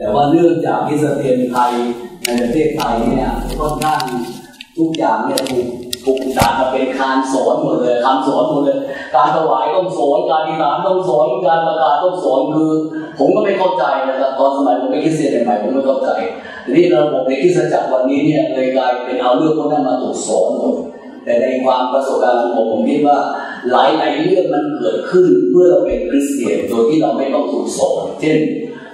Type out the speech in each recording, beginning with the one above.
แต่ว่าเนื่องจากคริสเตียนไทยในประเทศไทยเนี่ยค่อนข้างทุกอย่างเนี่ยถูกถูกจัดมาเป็นคานสอนหมดเลยคำสอนหมดเลย การถวายต้องสอนการอิฐานต้องสอนการประกาศต้องสอนคือ ผมก็ไม่เข้าใจนะครับตอนสมัยผมเป็นคริสเตียนใหม่ผมไม่เข้าใจทีนี้ระบบในคริสจักรวันนี้เนี่ยเลยกลายเป็นเอาเรื่องพวกนั้นมาถูกสอนหมดแต่ในความประสบการณ์ของผมผมคิดว่าหลายหลายเรื่องมันเกิดขึ้นเมื่อเราเป็นคริสเตียนโดยที่เราไม่ต้องถูกสอนเช่น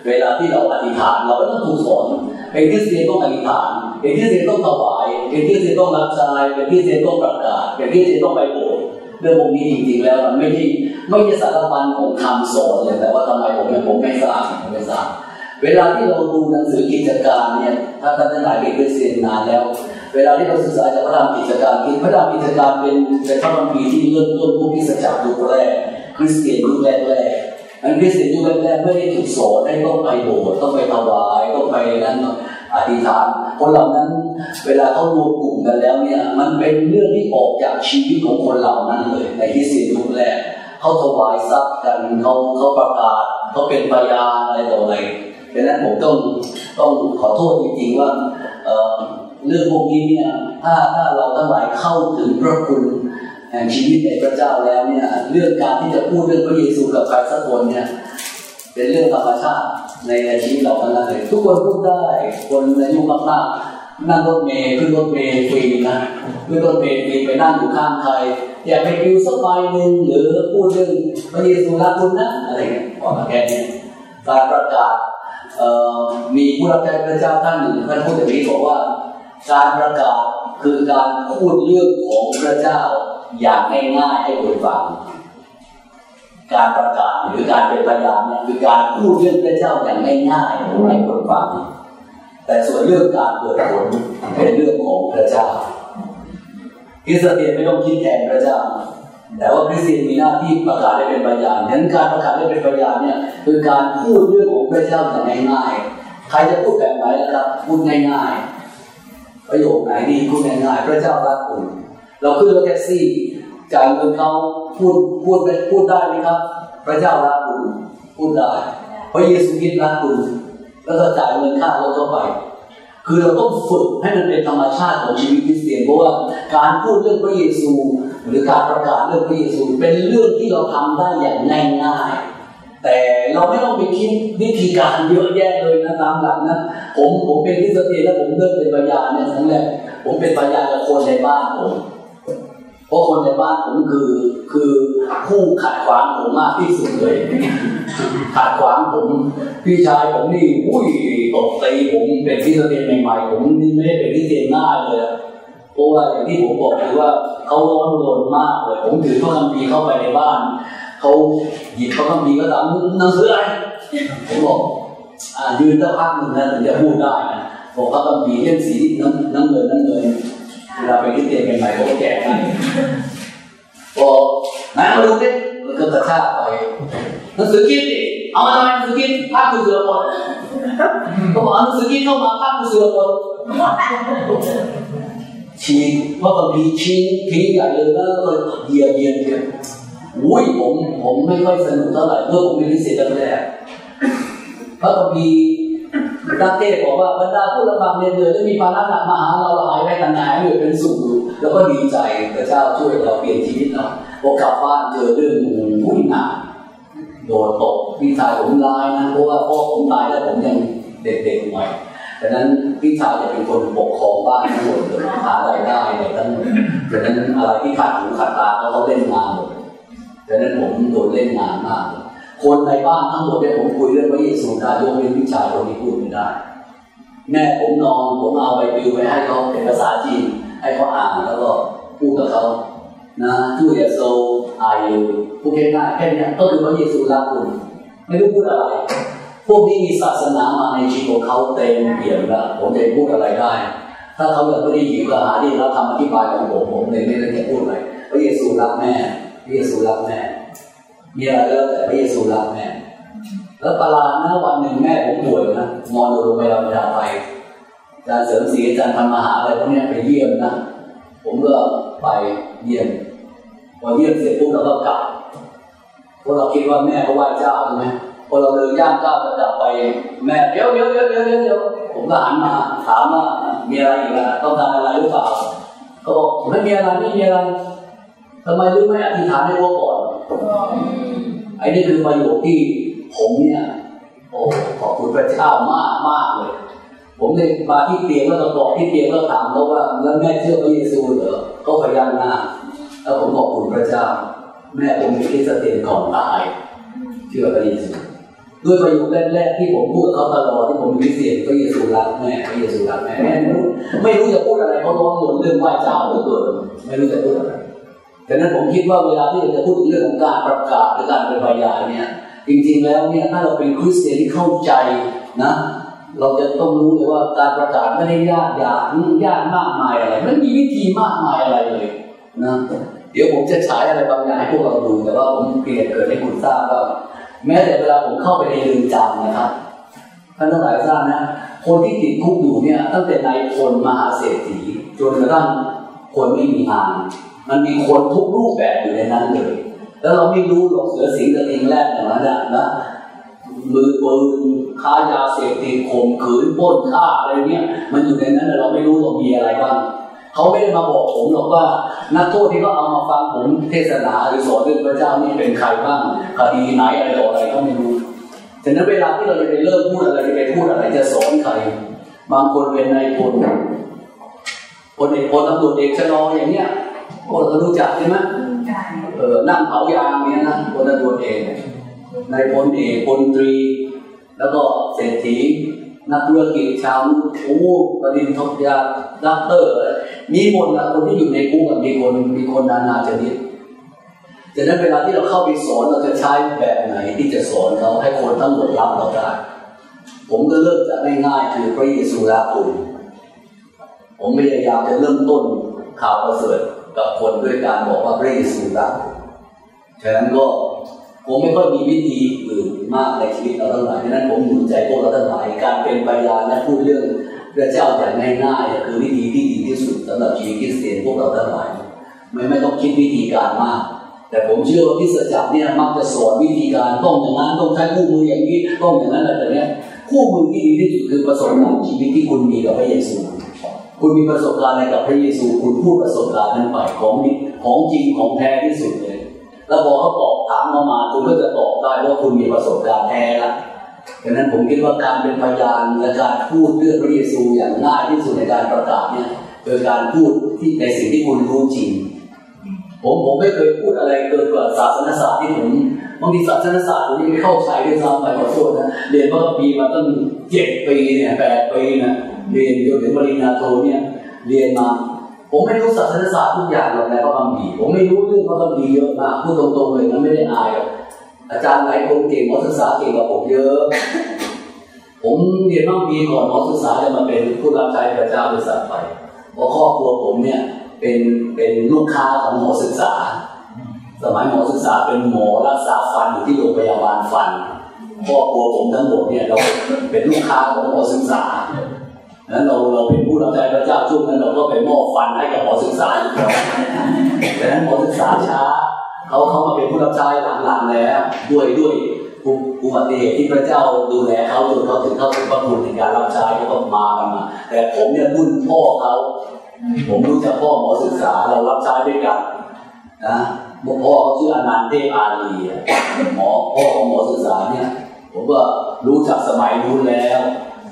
เวลาที่เราอธิษฐานเราไม่ต้องถูกสอนเป็นคริสเตียนต้องอธิษฐานเป็นคริสเตียนต้องถวายเป็นคริสเตียนต้องรับใช้เป็นคริสเตียนต้องประกาศเป็นคริสเตียนต้องไปโบสถ์เรื่องพวกนี้จริงๆแล้วมันไม่ใช่ไม่ใช่สารพันของคำสอนเลยแต่ว่าทำไมผมผมไม่ทราบผมไม่ทราบเวลาที่เราดูหนังสือกิจการเนี่ยถ้าท่านทั้งหลายเป็นคริสเตียนนานแล้ว เวลาที่เราศึกษาจากพระธรรมกิจการพระธรรมกิจการเป็นเป็นพระคัมภีร์ที่เริ่มต้นพวกพิสจักรยุคแรกคริสเตียนยุคแรกแรก อันคริสเตียนยุคแรกไม่ได้ถูกสอนให้ต้องไปโบสถ์ต้องไปถวายต้องไปนั่นอธิษฐานคนเหล่านั้นเวลาเขารวมกลุ่มกันแล้วเนี่ยมันเป็นเรื่องที่ออกจากชีวิตของคนเหล่านั้นเลยในคริสเตียนยุคแรกเขาถวายทรัพย์กันเขาเขาประกาศเขาเป็นพยานอะไรต่ออะไรดังนั้นผมต้องต้องขอโทษจริงๆว่าเรื่องพวกนี้เนี่ยถ้าถ้าเราทั้งหลายเข้าถึงพระคุณ ชีวิตในพระเจ้าแล้วเนี่ยเรื่องการที่จะพูดเรื่องพระเยซูกับใครสักคนเนี่ยเป็นเรื่องธรรมชาติในชีวิตเราทั้งนั้นเลยทุกคนพูดได้คนอายุมากๆนั่งรถเมล์ขึ้นรถเมล์ฟรีนะขึ้นรถเมล์ฟรีไปนั่งอยู่ข้างใครอยากไปดิวสักใบหนึ่งหรือพูดเรื่องพระเยซูรักคุณนะอะไรเงี้ยบอกมาแค่นี้การประกาศมีผู้รับใช้พระเจ้าท่านหนึ่งท่านพูดอย่างนี้บอกว่า การประกาศคือการพูดเรื่องของพระเจ้า อย่างง่ายๆให้คนฟัง การประกาศหรือการเป็นพยานเนี่ยคือการพูดเรื่องพระเจ้าอย่างง่ายๆให้คนฟัง แต่ส่วนเรื่องการเกิดผลเป็นเรื่องของพระเจ้าคริสเตียนไม่ต้องคิดแทนพระเจ้า แต่ว่าคริสเตียนมีหน้าที่ประกาศได้เป็นพยานดังนั้นการประกาศได้เป็นพยานเนี่ยคือการพูดเรื่องของพระเจ้าอย่างง่ายๆใครจะพูดแบบไหนนะครับพูดง่ายๆประโยคไหนดีพูดง่ายๆพระเจ้ารักคุณ เราขึ้นรถแท็กซี่จ่ายเงินเขาพูดพูดไปพูดได้ไหมครับ พระเจ้ารักคุณพูดได้พระเยซูคริสต์รักคุณแล้วก็จ่ายเงินค่ารถเข้าไป คือเราต้องฝึกให้มันเป็นธรรมชาติของชีวิตคริสเตียนเพราะว่าการพูดเรื่องพระเยซู หรือการประกาศเรื่องพระเยซู เป็นเรื่องที่เราทำได้อย่างง่ายๆแต่เราไม่ต้องไปคิดวิธีการเยอะแยะเลยนะตามหลักนะผมผมเป็นทิสเตียแล้วผมเริ่มเป็นพยานเนี่ยครั้งแรกผมเป็นพยานกับคนในบ้านผม เพราะคนในบ้านผมคือคือผู้ขัดขวางผมมากที่สุดเลย ขัดขวางผมพี่ชายผมนี่อุ้ยตบตีผมเป็นทิสเตียใหม่ๆผมนี่ไม่ได้เป็นทิสเตียง่ายเลยเพราะว่าอย่างที่ผมบอกคือว่าเขาร้อนรนมากเลย ผมถือพระคัมภีร์เข้าไปในบ้านเขาหยิบพระคัมภีร์ก็ถามหนังสืออะไรผมบอกอ่ายืนสักพักหนึ่งนะถึงจะพูดได้นะบอกพระคัมภีร์เล่มสีน้ำน้ำเงินน้ำเงิน เวลาไปที่เตียงใหม่ๆเขาก็แจกให้บอกไหนมาดูดิมันก็กระชากไปหนังสือคิดดิเอามาทำไมหนังสือคิดภาพกูเสือหมดก็บอกหนังสือคิดเข้ามาภาพกูเสือหมดชี้พระคัมภีร์ชี้ทิ้งใหญ่เลยแล้วก็เหยียบเหยียบเหยียบอุ้ยผมผมไม่ค่อยสนุกเท่าไหร่เมื่อผมเป็นพิเศษแรกพระคัม ภีร์ดักเทศบอกว่าบรรดาผู้รับฟังเรียนเดือจะมีภาระหนักมาหาเราหายไปทางไหนหรือเป็นสุขแล้วก็ดีใจพระเจ้าช่วยเราเปลี่ยนชีวิตเราพอกลับบ้านเจอเรื่องวุ่นหนักโดนตกพี่ชายผมลายนะเพราะว่าพ่อผมตายแล้วผมยังเด็กๆหน่อยดังนั้นพี่ชายจะเป็นคนปกครองบ้านทั้งหมดเลยหารายได้อะไรทั้งหมดดังนั้นอะไรที่ขาดหูขาดตาเขาเล่นงานหมดดังนั้นผมโดนเล่นงานมาก คนในบ้านทั้งหมดเนี่ยผมคุยเรื่องพระเยซูได้ยกเว้นพี่ชายคนนี้พูดไม่ได้ แม่ผมนอนผมเอาไปปิวไปให้เขาเป็นภาษาจีนให้เขาอ่านแล้วก็พูดกับเขานะทูเยโซอายุพูดง่ายๆแค่นี้ก็คือพระเยซูรักคุณไม่รู้พูดอะไร พวกนี้มีศาสนามาในชีวิตของเขาเต็มเปี่ยมแล้วผมจะพูดอะไรได้ ถ้าเขาอยากไม่ได้หิวกระหาที่เราทำอธิบายของผมผมเลยไม่ได้จะพูดอะไรพระเยซูรักแม่พระเยซูรักแม่ มีอะไรก็แต่พระเยซูรักแม่ แล้วประหลาดนะวันหนึ่งแม่ผมป่วยนะนอนอยู่โรงพยาบาลไปอาจารย์เสริมศรีอาจารย์พันมหาอะไรพวกนี้ไปเยี่ยมนะ ผมก็ไปเยี่ยมพอเยี่ยมเสร็จปุ๊บเราก็กลับเพราะเราคิดว่าแม่เขาไหว้เจ้าใช่ไหมพอเราเดินย่างก้าวจะกลับไปแม่เดี๋ยวเดี๋ยวเดี๋ยวเดี๋ยวเดี๋ยวผมก็หันมาถามว่ามีอะไรอีกล่ะต้องการอะไรหรือเปล่าก็บอกไม่มีอะไรไม่มีอะไรทำไมรู้ไม่อธิษฐานให้วัวก่อน ไอ้นี่คือประโยคที่ผมเนี่ยโอ้ขอบคุณพระเจ้ามากมากเลย ผมเลยมาที่เตียงแล้วก็บอกที่เตียงแล้วถามเขาว่าแล้วแม่เชื่อพระเยซูเหรอเขาพยักหน้าแล้วผมบอกคุณพระเจ้า แม่ผมมีคริสเตียนก่อนตายเชื่อพระเยซูด้วยประโยคแรกๆที่ผมพูดเขาตลอดที่ผมมีคริเตียนพระเยซูรักแม่พระเยซูรักแม่แม่ไม่รู้ไม่รู้จะพูดอะไรเขาร้อนหมดเรื่องไหว้เจ้าเหลือเกินไม่รู้จะพูดอะไร ดังนั้นผมคิดว่าเวลาที่เราจะพูดถึงเรื่องของการประกาศหรือการเป็นพยานเนี่ย จริงๆแล้วเนี่ยถ้าเราเป็นคริสเตียนที่เข้าใจนะเราจะต้องรู้เลยว่าการประกาศไม่ได้ยากยากยากมากมายอะไรไม่มีวิธีมากมายอะไรเลยนะเดี๋ยวผมจะฉายอะไรบางอย่างให้พวกเราดูแต่ว่าผมเปลี่ยนเกิดให้คุณทราบว่าแม้แต่เวลาผมเข้าไปในเรือนจำนะครับท่านทั้งหลายทราบนะ คนที่ติดคุกอยู่เนี่ยตั้งแต่นายพลมหาเศรษฐีจนกระทั่งคนไม่มีงาน มันมีคนทุกรูปแบบอยู่ในนั้นเลย แล้วเราไม่รู้หรอกเสือสิงกระทิงแรกอย่างนั้นนะมือปืนค้ายาเสพติดข่มขืนป้นฆ่าอะไรเนี่ยมันอยู่ในนั้นแต่เราไม่รู้ว่ามีอะไรบ้างเขาไม่ได้มาบอกผมหรอกว่า นักโทษที่เขาเอามาฟังผมเทศนาหรือสอนเรื่องพระเจ้านี่เป็นใครบ้างคดีไหนอะไรต่ออะไรก็ไม่รู้ฉะนั้นเวลาที่เราจะไปเริ่มพูดอะไรจะไปพูดอะไรจะสอนใครบางคนเป็นนายพลคนเอกพลตำรวจเอกชะลออย่างเนี้ย พวกเรารู้จักใช่ไหมเออนั่งเผายางเนี้ยนะคนตำรวจเอกนายพลเอกพลตรี แล้วก็เศรษฐีนักธุรกิจชาวโอ้ประดินทบยาดักเตอร์ มีหมดละคนที่อยู่ในคุกมีคนมีคนนานาชนิดดังนั้นเวลาที่เราเข้าไปสอนเราจะใช้แบบไหนที่จะสอนเขาให้คนทั้งหมดรับเราได้ผมก็เริ่มจากง่ายๆคือพระเยซูรักคุณผมพยายามจะเริ่มต้นข่าวประเสริฐ กับคนด้วยการบอกว่าพระเยซูรักฉะนั้นก็ผมไม่ค่อยมีวิธีอื่นมากในชีวิตเราทั้งหลายดังนั้นผมหนุนใจพวกเราทั้งหลายการเป็นพยานและพูดเรื่องพระเจ้าอย่างง่ายๆคือวิธีที่ดีที่สุดสำหรับชีวิตคริสเตียนพวกเราทั้งหลายไม่ไม่ต้องคิดวิธีการมาก แต่ผมเชื่อว่าพิสจักรเนี่ยมักจะสอนวิธีการต้องอย่างนั้นต้องใช้คู่มืออย่างนี้ต้องอย่างนั้นอะไรแบบนี้คู่มือที่ดีที่สุดคือประสบการณ์ชีวิตที่คุณมีกับพระเยซู คุณมีประสบการณ์อะไรกับพระเยซู คุณพูดประสบการณ์นั้นไปของของจริงของแท้ที่สุดเลย แล้วพอเขาตอบถามมามาคุณก็จะตอบได้ว่าคุณมีประสบการณ์แท้ละดังนั้นผมคิดว่าการเป็นพยานและการพูดเรื่องพระเยซูอย่างง่ายที่สุดในการประกาศเนี่ยคือการพูดที่ในสิ่งที่คุณรู้จริง ผมผมไม่เคยพูดอะไรเกินกว่าศาสนศาสตร์ที่ผม บางทีศาสนศาสตร์ผมยังไม่เข้าใจด้วยซ้ำไปขอโทษนะเรียนว่าปีมาตั้งเจ็ดปีเนี่ยแปดปีนะเรียนจนถึงปริญญาโทเนี่ยเรียนมา ผมไม่รู้ศาสนศาสตร์ทุกอย่างหรอกในพระคัมภีร์ผมไม่รู้เรื่องพระคัมภีร์เยอะมากพูดตรงๆเลยนะไม่ได้อายหรอกอาจารย์หลายคนเก่งหมอศึกษาเก่งกว่าผมเยอะ ผมเรียนมาปีก่อนหมอศึกษาจะมาเป็นผู้รับใช้พระเจ้าด้วยซ้ำไปเพราะครอบครัวผมเนี่ยเป็นเป็นลูกค้าของหมอศึกษา สมัยหมอศึกษาเป็นหมอรักษาฟันอยู่ที่โรงพยาบาลฟันครอบครัวผมทั้งหมดเนี่ยเราเป็นลูกค้าของหมอศึกษานั้นเราเราเป็นผู้รับใช้พระเจ้าช่วงนั้นเราก็ไปมอบฟันให้กับหมอศึกษาดังนั้นหมอศึกษาช้าเขาเขามาเป็นผู้รับใช้หลังๆแล้วด้วยด้วยอุบัติเหตุที่พระเจ้าดูแลเขาจนเขาถึงเข้าถึงพระคุณในการรับใช้เขาก็มากันมาแต่ผมเนี่ยรุ่นพ่อเขาผมรู้จักพ่อหมอศึกษาเรารับใช้ด้วยกันนะ พ่อเขาชื่ออนันต์เทพอารีหมอพ่อของหมอศึกษาเนี่ย ผมก็รู้จักสมัยนู้นแล้ว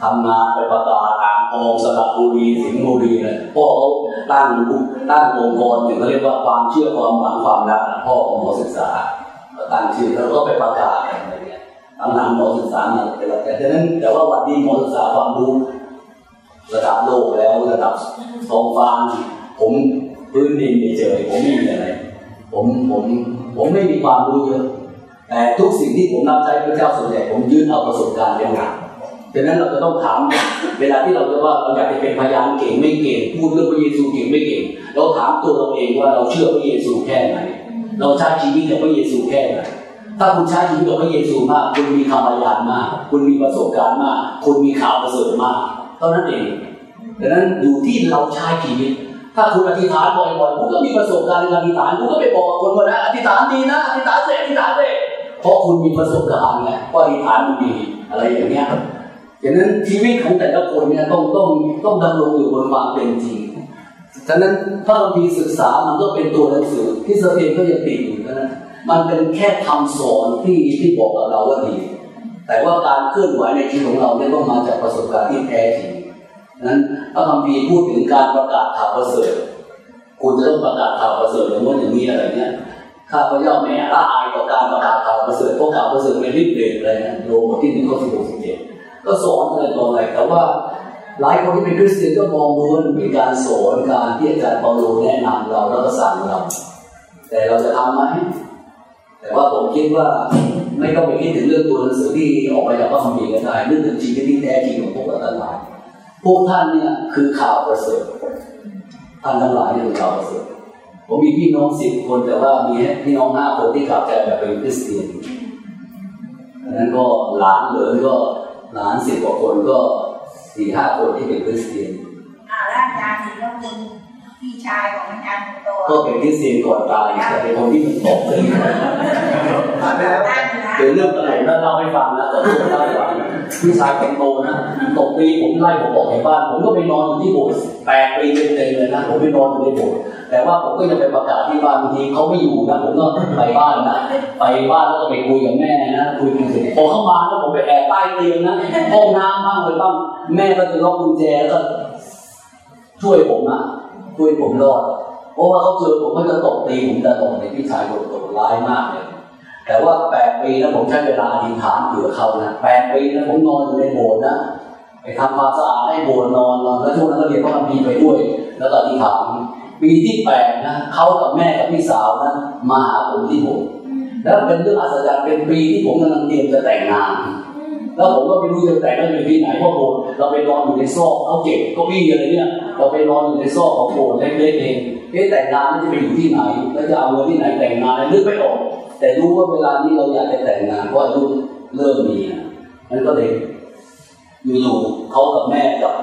ทำงานไปประกาศอ่างทองสระบุรีสิงห์บุรีเลยพ่อเขาตั้งตั้งองค์กรหนึ่งเขาเรียกว่าความเชื่อความหวังความรักพ่อของหมอศึกษาตั้งชื่อแล้วก็ไปประกาศอะไรเงี้ยตั้งนานหมอศึกษามาแต่ละแต่ดังนั้นแต่ว่าวันนี้หมอศึกษาความรู้ระดับโลกแล้วระดับทองฟ้าผมพื้นดินเฉยผมไม่มีอะไร ผมผมผมไม่มีความรู้เยอะแต่ทุกสิ่งที่ผมรับใช้พระเจ้าส่วนใหญ่ผมยื่นเอาประสบการณ์เป็นหลักดังนั้นเราจะต้องถามเวลาที่เราจะว่าเราอยากจะเป็นพยานเก่งไม่เก่งพูดเรื่องพระเยซูเก่งไม่เก่ง เราถามตัวเราเองว่าเราเชื่อพระเยซูแค่ไหน เราใช้ชีวิตกับพระเยซูแค่ไหนถ้าคุณใช้ชีวิตกับพระเยซูมาก คุณมีคำพยานมาก คุณมีประสบการณ์มาก คุณมีข่าวประเสริฐมากเท่านั้นเองดังนั้นอยู่ที่เราใช้ชีวิต ถ้าคุณอธิษฐานบ่อยๆคุณก็มีประสบการณ์ในการอธิษฐานคุณก็ไปบอกกับคนว่านะอธิษฐานดีนะอธิษฐานเสร็จอธิษฐานเสร็จเพราะคุณมีประสบการณ์ไงว่าอธิษฐานมันดีอะไรอย่างเงี้ยฉะนั้นชีวิตของแต่ละคนเนี่ยต้องต้องต้องดำรงอยู่บนความเป็นจริง ฉะนั้นถ้าเรามีศึกษามันก็เป็นตัวหนังสือที่สเตนก็ยังติดอยู่นะมันเป็นแค่คำสอนที่ที่บอกกับเราว่าดี แต่ว่าการเคลื่อนไหวในชีวิตของเราเนี่ยต้องมาจากประสบการณ์ที่แท้จริง นั้นพระคัมภีพูดถึงการประกาศข่าวประเสริฐคุณจะต้องประกาศข่าวประเสริฐอย่างว่าอย่างนี้อะไรเนี่ยข้าพเจ้าแม่ละอายต่อการประกาศข่าวประเสริฐเพราะข่าวประเสริฐเป็นริบเรนอะไรนะโลบทที่หนึ่งข้อสิบหกสิบเจ็ดก็สอนอะไรต่ออะไรแต่ว่าหลายคนที่เป็นคริสเตียนก็มองดูว่าเป็นการสอนการที่อาจารย์เปาโลแนะนำเราแล้วก็สั่งเรา แต่เราจะทำไหมแต่ว่าผมคิดว่าไม่ต้องไปคิดถึงเรื่องตัวหนังสือที่ออกมาจากพระคัมภีร์ก็ได้เรื่องถึงชีวิตที่แท้จริงของพวกเราทั้งหลาย พวกท่านเนี่ยคือข่าวประเสริฐท่านทั้งหลายนี่คือข่าวประเสริฐผมมีพี่น้องสิบคนแต่ว่ามีพี่น้องห้าคนที่กลับใจแบบเป็นคริสเตียนดังนั้นก็หลานเหลือก็หลานสิบกว่าคนก็สี่ห้าคนที่เป็นคริสเตียนอ่าแล้วอาจารย์เห็นว่าคุณพี่ชายของอาจารย์คนโตก็เป็นคริสเตียนก่อนตายแต่เป็นคนที่มันตกเลยตั้งนะเป็นเรื่องตลกนะเล่าให้ฟังนะแต่เล่าให้ฟัง พี่ชายคนโตนะตกปีผมไล่ผมออกจากบ้าน ผมก็ไปนอนอยู่ที่โบสถ์แปดปีเต็มๆเลยนะผมไปนอนอยู่ในโบสถ์แต่ว่าผมก็ยังไปประกาศที่บ้านบางทีเขาไม่อยู่นะผมก็ไปบ้านนะไปบ้านแล้วก็ไปคุยกับแม่นะคุยกันเสร็จพอเข้ามาแล้วผมไปแอบใต้เตียงนะห้องน้ำบ้างเลยบ้างแม่ก็จะล็อกกุญแจแล้วก็ช่วยผมนะช่วยผมรอดเพราะว่าเขาเจอผมก็จะตกตีผมตลอดในพี่ชายคนโตร้ายมากเลย แต่ว่าแปดปีนะผมใช้เวลาอธิษฐานเผื่อเขานะแปดปีนะผมนอนอยู่ในโบสถ์นะไปทำความสะอาดให้โบสถ์นอนนอนแล้วช่วงนั้นก็เรียนพระคัมภีร์ไปด้วย แล้วก็อธิษฐานปีที่แปดนะเขากับแม่กับพี่สาวนะมาหาผมที่โบสถ์แล้วเป็นเรื่องอัศจรรย์เป็นปีที่ผมกำลังเตรียมจะแต่งงานแล้วผมก็ไม่รู้จะแต่งแล้วอยู่ที่ไหนเพราะโบสถ์เราไปนอนอยู่ในซอกเขาเก็บเก้าอี้อะไรเนี่ย เราไปนอนอยู่ในซอกของโบสถ์เล็กๆเองเอ๊ะแต่งงานจะไปอยู่ที่ไหน แล้วจะเอาเงินที่ไหนแต่งงานนึกไม่ออก แต่รู้ว่าเวลานี้เราอยากจะแต่งงานเพราะอายุเริ่มมีนั่นก็เลยอยู่ๆเขากับแม่กับ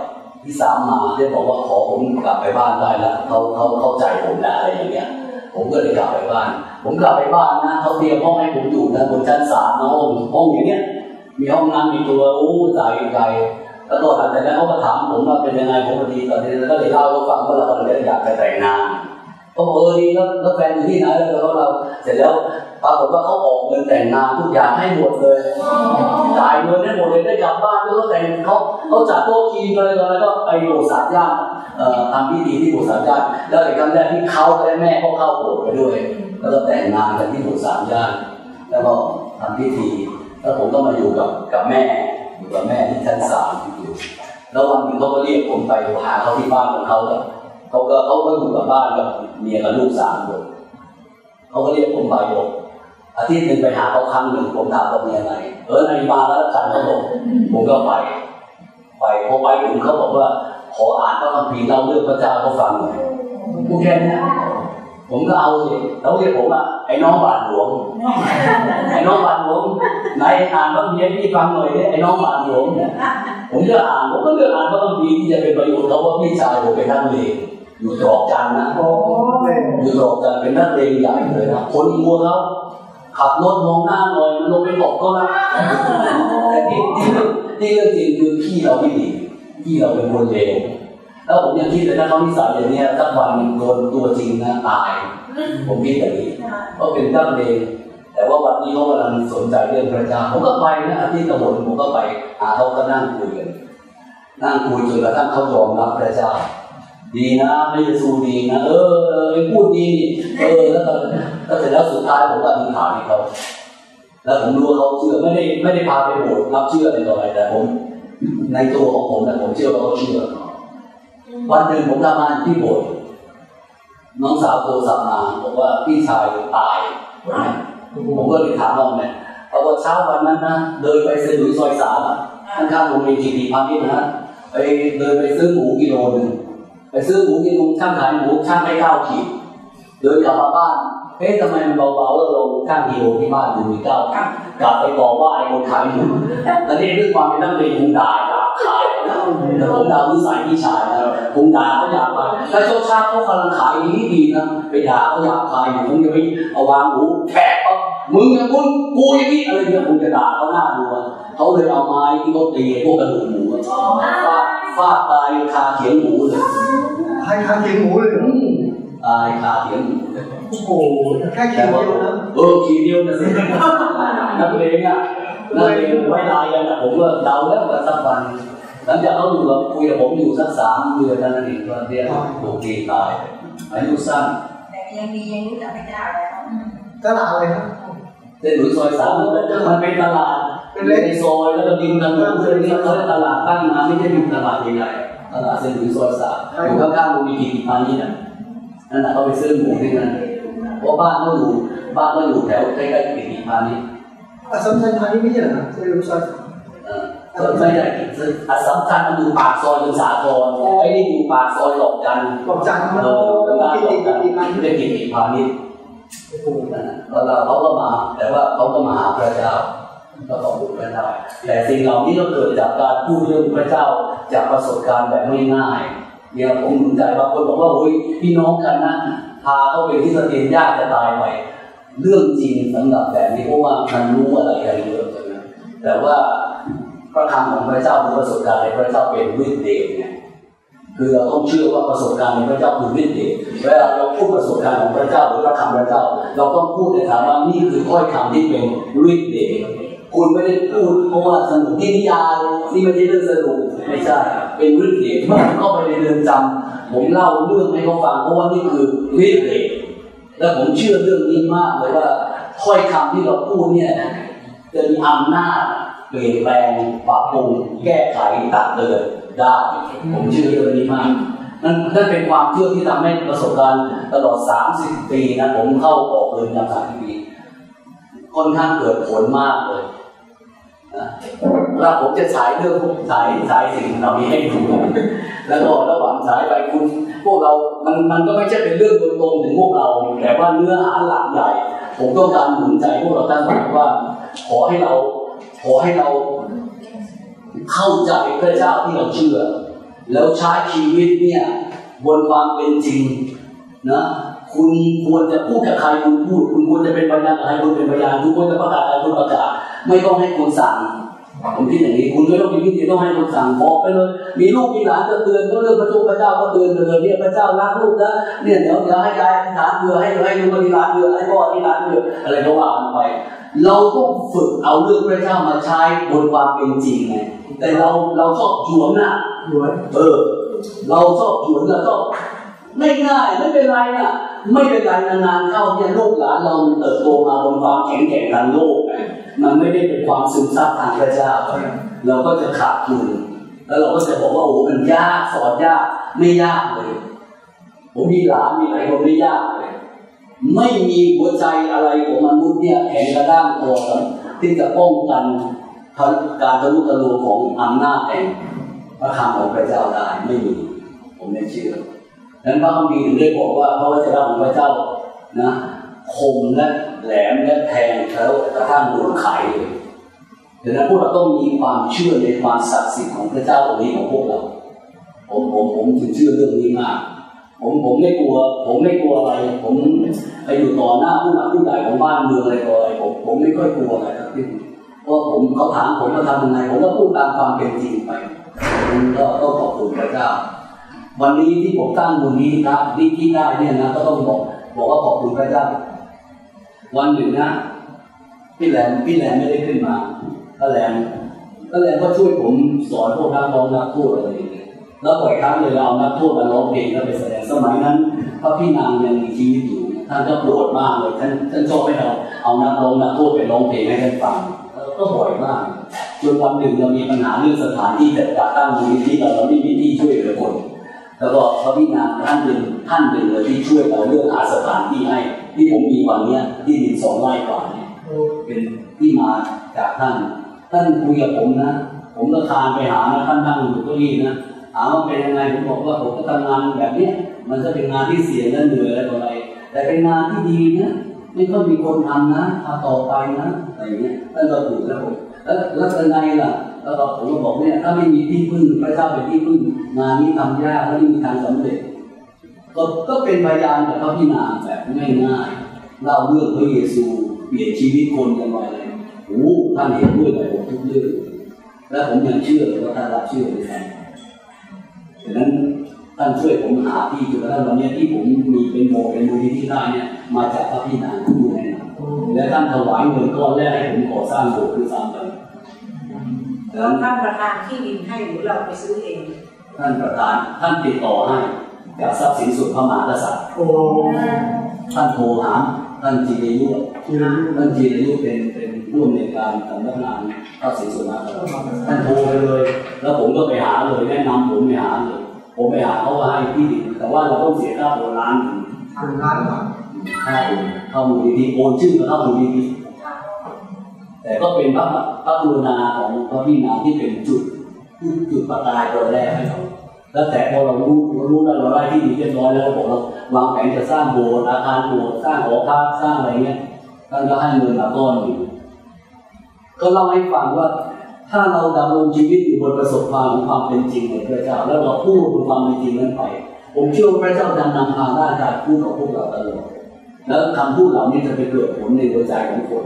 พี่สาวมาได้บอกว่าขอผมกลับไปบ้านได้แล้วเขาเขาเข้าใจผมแล้อะไรอย่างเงี้ย ผมก็เลยกลับไปบ้าน ผมกลับไปบ้านนะเขาเตรียมห้องให้ผมอยู่นะบนชั้นสามนะห้องห้องอย่างเนี้ย มีห้องน้ำมีตัวโอ้ใจใจแล้วก็หลังจากนั้นเขาก็ถามผมว่าเป็นยังไงผมก็ดีตอนนี้ก็เลยเล่าให้ฟังว่าเรากำลังจะอยากจะแต่งงาน เขาบอกเออดีแล้วแล้วแฟนอยู่ที่ไหนแล้วเราเราเสร็จแล้วปรากฏว่าเขาออกเงินแต่งงานทุกอย่างให้หมดเลยจ่ายเงินให้หมดเลยได้กลับบ้านแล้วก็แต่งเขาเขาจัดโต๊ะจีนอะไรอะไรก็ไปโบสถ์สามย่านเอ่อทำพิธีที่โบสถ์สามย่านแล้วอีกครั้งแรกที่เขาและแม่เขาเข้าโบสถ์ไปด้วย แล้วก็แต่งงานกันที่โบสถ์สามย่านแล้วก็ทำพิธีแล้วผมก็มาอยู่กับกับแม่อยู่กับแม่ที่ชั้นสามอยู่แล้ววันหนึ่งเขาก็เรียกผมไปหาเขาที่บ้านของเขาแล้ว เขาก็เขาก็อยู่กับบ้านกับเมียกับลูกสามคนเขาก็เรียกผมไปบอกอาทิตย์หนึ่งไปหาเขาครั้งหนึ่งผมถามว่ามีอะไรเออในมาแล้วจันเขาบอกผมก็ไปไปพอไปถึงเขาบอกว่า ขออ่านพระคัมภีร์เล่าเรื่องพระเจ้าเขาฟังหน่อยพูดแค่นี้ผมก็เอาสิแล้วเรียกผมว่าไอ้น้องบาทหลวง ไอ้น้องบาทหลวงไหนอ่านพระคัมภีร์พี่ฟังหน่อยไอ้น้องบาทหลวงผมจะอ่านผมก็เลือกอ่านพระคัมภีร์ที่จะเป็นประโยชน์เพราะว่าพี่ชายผมเป็นนักเลง อยู่ตรอกจันนะอยู่ตรอกจันเป็นนักเลงใหญ่เลยนะคนมัวเขาขับรถมองหน้าหน่อยมันลงไปตบก็นะแต่ที่ที่ที่เรื่องจริงคือพี่เราไม่ดีพี่เราเป็นคนเลวแล้วผมยังคิดเลยนะเขานิสัยอย่างนี้สักวันโดนตัวจริงนะตาย ผมคิดอย่างนี้ก็เป็นนักเลงแต่ว่าวันนี้เขากำลังสนใจเรื่องพระเจ้าผมก็ไปนะอาทิตย์กระหนผมก็ไปหาเขาก็นั่งคุยกันนั่งคุยจนกระทั่งเขายอมรับพระเจ้า ดีนะพระเยซูดีนะเออเออพูดดีนี่เออแล้วก็ก็เสร็จแล้วสุดท้ายผมก็อธิษฐานให้เขาแล้วผมรู้เขาเชื่อไม่ได้ไม่ได้พาไปโบสถ์รับเชื่ออะไรต่ออะไรแต่ผม ในตัวของผมแต่ผมเชื่อว่าเขาเชื่อวันหนึ่งผมทำงานที่โบสถ์น้องสาวโทรศัพท์มาบอกว่าพี่ชายตายผมก็เลยถามน้องเนี่ยพอวันเช้าวันนั้นนะเดินไปเซนหลุยซอยสามข้างๆโรงเรียนจีดีพาณิชย์นะไปเดินไปซื้อหมูกิโลหนึ่ง ไปซื้อหมูกิโลช่างขายหมูช่างให้เก้าขีดเดินกลับมาบ้านเฮ้ยทำไมมันเบาๆแล้วลงช่างกิโลที่บ้านดูมีเก้ากลับไปบอกว่าไอ้คนขายหมูตอนนี้ด้วยความเป็นนักเรียนคงด่าด่าขายนะแต่ผมด่าวิสัยพี่ชายนะคงด่าเขาอยากไปแล้วเจ้าชาติเขากำลังขายดีดีนะไปด่าเขาอยากขายอยู่ผมจะไปเอาวางหมูแขกเขามึงอย่างกูกูอย่างนี้อะไรเนี่ยผมจะด่าเขาหน้าดูอะเขาเลยเอาไม้ที่เขาตีพวกกระดูกหมูอะฟาด ฟาดตายคาเขียงหมูเลยใครทานเขียงหมูเลยเหรออืมตายคาเขียงหมูเลยโอ้โหแค่เขียงเดียวนะเออขีดเดียวนะสินักเลงอะนักเลงไว้ลายกันนะผมก็เดาแล้วว่าสักวันหลังจากเขาอยู่กับคุยกับผมอยู่สักสามเดือนนั้นเองก็เรียกโอเคตายอายุสั้นแต่ยังดียังรู้จักพระเจ้าแล้วตลาดอะไรครับ เส้นหลุยซอยสามมันเป็นตลาดในซอยแล้วก็ดินถนนเส้นนี้เขาเรียกตลาดตั้งมาไม่ใช่เป็นตลาดใหญ่ๆตลาดเส้นหลุยซอยสามอยู่ข้างๆโรงมีกิจพาณิชย์นั่นแหละเขาไปซื้อหมูที่นั่นเพราะบ้านเขาอยู่บ้านเขาอยู่แถวใกล้ๆกิจพาณิชย์อสมชัญพาณิชย์ไม่ใช่เหรอไม่รู้ซอยเออก็ไม่ได้อันสำคัญมันอยู่ปากซอยเป็นสาทรไอ้นี่อยู่ปากซอยหลอกกันบอกจันทร์เออเป็นร้านกิหลติอกกิกันติมันเรียกกิจ พาณิชย์โอ้โหแล้วเราเขาก็มา แต่ว่าเขาก็มาหาพระเจ้าก็ขอบคุณพระเจ้าแต่สิ่งเหล่านี้ก็เกิดจากการพูดเรื่องพระเจ้าจากประสบการณ์แบบไม่ง่ายเนี่ยผมหนุนใจบางคนบอกว่าโอ้ยพี่น้องกันนะพาเขาไปที่สเตียนยากจะตายไปเรื่องจริงสำหรับแบบนี้เพราะว่ามันรู้อะไรกันเยอะนะแต่ว่าพระคำของพระเจ้าหรือประสบการณ์ในพระเจ้าเป็นวิเดชเนี่ย คือเราต้องเชื่อว่าประสบการณ์ในพระเจ้าคือวิเดชเวลาเราพูดประสบการณ์ของพระเจ้าหรือพระคำพระเจ้า เราต้องพูดในฐานะนี่คือถ้อยคำที่เป็นวิเดชคุณไม่ได้พูดเพราะว่าสนุกที่นิยายนี่ไม่ใช่เรื่องสนุกไม่ใช่เป็นวิเดชเมื่อเข้าไปในเรือนจำผมเล่าเรื่องให้เขาฟังเพราะว่านี่คือวิเดชและผมเชื่อเรื่องนี้มากเลยว่าถ้อยคำที่เราพูดเนี่ยจะมีอำนาจเปลี่ยนแปลงปรับปรุงแก้ไขตักเตือน ได้ ผมเชื่อเรื่องนี้มากนั่นนั่นเป็นความเชื่อที่ทำให้ประสบการณ์ตลอด 30 ปีนะผมเข้าออกเรือนจำสามปีค่อนข้างเกิดผลมากเลยนะแล้วผมจะฉายเรื่องพวกฉายฉายสิ่งเหล่านี้ให้ดูแล้วก็ระหว่างฉายไปคุณ พวกเรามันมันก็ไม่ใช่เป็นเรื่องโดยตรงถึงพวกเรา แต่ว่าเนื้อหาหลักใหญ่ ผมต้องการหนุนใจพวกเราตั้งหลายว่า ขอให้เรา ขอให้เรา เข้าใจพระเจ้าที่เราเชื่อ แล้วใช้ชีวิตเนี่ยบนความเป็นจริงนะคุณควรจะพูดกับใครคุณพูด คุณควรจะเป็นพยานกับใครคุณเป็นพยานคุณควรจะประกาศอะไรคุณประกาศไม่ต้องให้คนสั่งผมคิดอย่างนี้คุณไม่ต้องมีวิธีต้องให้คนสั่งบอกไปเลยมีลูกมีหลานจะเตือนก็เรื่องพระเจ้าพระเจ้าก็เตือนไปเลยเนี่ยพระเจ้ารักลูกนะเนี่ยเดี๋ยวเดี๋ยวให้ยายอธิษฐานเผื่อให้ให้ลูกอธิษฐานเผื่อให้พ่ออธิษฐานเผื่ออะไรก็ว่ากันไป เราต้องฝึกเอาเรื่องพระเจ้ามาใช้บนความเป็นจริงไงแต่เราเราชอบจวนน่ะหยวนเออ เราชอบจวนเราชอบไม่ง่ายไม่เป็นไรน่ะไม่เป็นไรนานๆเข้าเนี่ยลูกหลานเราเติบโตมาบนความแข็งแกร่งทางโลกไงมันไม่ได้เป็นความซึมซับทางพระเจ้า เราก็จะขาดทุนแล้วเราก็จะบอกว่าโอ้โหมันยากสอนยากไม่ยากเลยผมมีหลานมีหลายคนไม่ยากเลย ไม่มีหัวใจอะไรของมนุษย์เนี่ยแข็งกระด้างพอที่จะป้องกันการทะลุทะลวงของอำนาจแห่งพระคำของพระเจ้าได้ไม่มี ผมไม่เชื่อนั้นพระคัมภีร์ถึงได้บอกว่าพระวจนะของพระเจ้านะคมและแหลมและแทงแล้วกระทั่งดวงไขเลยดังนั้นพวกเราต้องมีความเชื่อในความศักดิ์สิทธิ์ของพระเจ้าองค์นี้ของพวกเราผมผมผมถึงเชื่อเรื่องนี้มาก ผมผมไม่กลัว ผมไม่กลัวอะไร ผมไปอยู่ต่อหน้าผู้หลักผู้ใหญ่ของบ้านเมืองอะไรต่ออะไรผมผมไม่ค่อยกลัวอะไรทั้งสิ้นเพราะผมเขาถามผมว่าทำยังไงผมก็พูดตามความเป็นจริงไปก็ต้องขอบคุณพระเจ้า วันนี้ที่ผมตั้งมูลนี้ครับนี่ที่ได้เนี่ยนะก็ต้องบอก บอกว่าขอบคุณพระเจ้า วันหนึ่งนะพี่แหลมพี่แหลมไม่ได้ขึ้นมาก็แหลมก็แหลมก็ช่วยผมสอนพวกนักร้องนักพูดอะไรอย่างเงี้ยแล้วบ่อยครั้งเลยเราเอานักโทษมาร้องเพลงแล้วไปแสดง สมัยนั้นพระพี่นางยังมีชีวิตอยู่ ท่านก็โกรธมากเลย ท่านท่านชอบให้เราเอานักร้องนักโทษไปร้องเพลงให้ท่านฟังก็บ่อยมากจนวันหนึ่งเรามีปัญหาเรื่องสถานที่จัดการตั้งมูลนิธิเราเราไม่มีที่ช่วยเหลือคนแล้วก็พระพี่นางท่านหนึ่งท่านหนึ่งเลยที่ช่วยเราเรื่องหาสถานที่ให้ ที่ผมมีวันเนี้ยที่ดินสองไร่กว่าเนี่ยเป็นที่มาจากท่าน ท่านคุยกับผมนะ ผมก็คานไปหานะท่านนั่งอยู่ก้าอี้นะถามว่าเป็นยังไงผมบอกว่าผมก็ทำงานแบบเนี้ย มันจะเป็นงานที่เสียและเหนื่อยอะไรต่ออะไร แต่เป็นงานที่ดีนะไม่ต้องมีคนทำนะทำต่อไปนะอะไรอย่างเงี้ยท่านก็ถูกแล้วผมแล้วแล้วเป็นไงล่ะแล้วก็ผมก็บอกเนี่ยถ้าไม่มีที่พึ่งพระเจ้าเป็นที่พึ่งงานนี้ทำยากและไม่มีทางสำเร็จ ก็ก็เป็นพยานกับพระพี่นาแบบง่ายๆเล่าเรื่องพระเยซูเปลี่ยนชีวิตคนกันไปเลยโอ้ท่านเห็นด้วยกับผมทุกเรื่องและผมยังเชื่อว่าท่านรับเชื่อเลยครับดังนั้น ท่านช่วยผมหาที่จนกระทั่งวันนี้ที่ผมมีเป็นโมเป็นมูลนิธิได้เนี่ยมาจากพระพี่นางผู้แนะนำและท่านถวายเงินก้อนแรกให้ผมก่อสร้างโบสถ์คือสามไปแล้วท่านประธานที่ดินให้หรือเราไปซื้อเอง ท่านประธานท่านติดต่อให้จากทรัพย์สินส่วนพระมหากษัตริย์โอ้ท่านโทรหาท่านจีริยุที่รู้ท่านจีริยุเป็นเป็นผู้อำนวยการสำนักงานทรัพย์สินส่วนพระมหากษัตริย์ท่านโทรไปเลย แล้วผมก็ไปหาเลยแนะนำผมไปหาเลย ผมไปหาเขาว่าให้ที่ดินแต่ว่าเราต้องเสียค่าโอนล้านหนึ่งทำร้านก่อนค่าโอนเข้ามูลนิธิโอนชื่อมาเข้ามูลนิธิแต่ก็เป็นพระพระกรุณาของพระพี่นาที่เป็นจุดจุดประกายตัวแรกให้เราแล้วแต่พอเรารู้เรารู้แล้วเราได้ที่ดีเรียบร้อยแล้วเราบอกเราวางแผนจะสร้างโบสถ์อาคารโบสถ์สร้างหอพักสร้างอะไรเงี้ยท่านก็ให้เงินมาก้อนหนึ่งก็เล่าให้ฟังว่า ถ้าเราดำรงชีวิตอยู่บนประสบการณ์ของความเป็นจริงในพระเจ้า แล้วเราพูดบนความเป็นจริงนั้นไปผมเชื่อว่าพระเจ้าจะนำพาได้การพูดของพวกเราตลอดแล้วคำพูดเหล่านี้จะไปเกิดผลในหัวใจของคน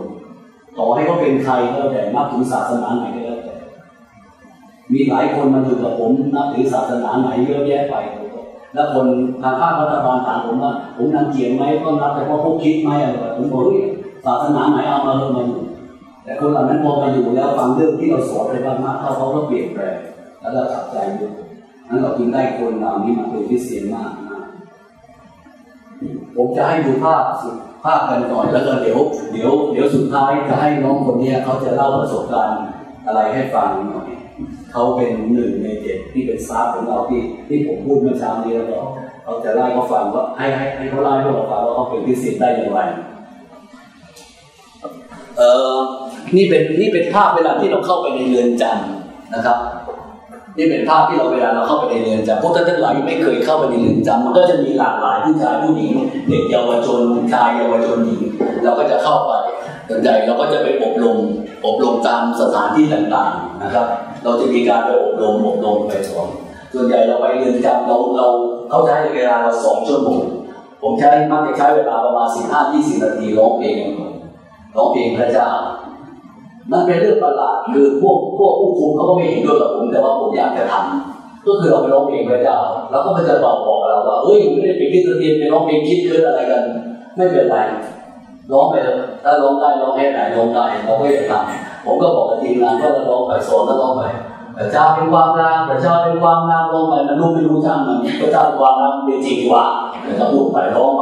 ต่อให้เขาเป็นใครก็แล้วแต่นับถือศาสนาไหนก็แล้วแต่มีหลายคนมาอยู่กับผมนับถือศาสนาไหนเยอะแยะไป แล้วคนทางภาครัฐบาลถามผมว่าผมนังเกียจไหมก็นับแต่ว่าพวกคิดไหมอะไรแบบผมบอกเฮ้ยศาสนาไหนเอามาเลยมาอยู่ แต่คนเหล่านั้นพอมาอยู่แล้วฟังเรื่องที่เราสอนไปบ้างมากเขาเขาก็เปลี่ยนแปลงแล้วก็ขับใจด้วยนั้นเราจึงได้คนเหล่านี้มาเป็นคริเตียนมากมากผมจะให้ดูภาพภาพกันก่อนแล้วก็เดี๋ยว เดี๋ยวเดี๋ยวสุดท้ายจะให้น้องคนนี้เขาจะเล่าประสบการณ์อะไรให้ฟังหน่อยเขาเป็นหนึ่งในเจ็ดที่เป็นซาฟของเราที่ที่ผมพูดเมื่อเช้านี้แล้วก็เขาจะเล่าให้เขาฟังว่าให้ให้ให้เขาเล่าให้พวกเราฟังว่าเขาเป็นคริเตียนได้อย่างไรเออ นี่เป็นนี่เป็นภาพเวลาที่เราเข้าไปในเรือนจำนะครับ นี่เป็นภาพที่เราเวลาเราเข้าไปในเรือนจำพวกท่านทั้งหลายไม่เคยเข้าไปในเรือนจำมันก็จะมีหลากหลายผู้ชายผู้หญิงเด็กเยาวชนชายเยาวชนหญิงเราก็จะเข้าไปส่วนใหญ่เราก็จะไปอบรมอบรมตามสถานที่ต่างๆนะครับ เราจะมีการไปอบรมอบรมไปสอนส่วนใหญ่เราไปเรือนจำเราเราเขาใช้เวลาเราสองชั่วโมงผมใช้มักจะใช้เวลาประมาณสิบห้ายี่สิบนาทีร้องเพลงร้องเพลงพระเจ้า นั่นเป็นเรื่องประหลาดคือพวกพวกผู้คุมเขาก็ไม่เห็นด้วยกับผมแต่ว่าผมอยากจะทำก็คือเราไปร้องเพลงพระเจ้าแล้วก็มันจะบอกบอกเราว่าเฮ้ยไม่ได้เป็นคริสเตียนไปร้องเพลงคิดเกินอะไรกัน ไม่เป็นไรร้องไปถ้าร้องได้ร้องแค่ไหนร้องได้เราก็จะทำผมก็บอกกับทีมงานว่าเราร้องไปสอนแล้วร้องไปพระเจ้าเป็นความรักพระเจ้าเป็นความรักร้องไปมันรู้ไม่รู้ช่างมันพระเจ้าเป็นความรักเป็นจริงกว่าแล้วก็พูดไปร้องไป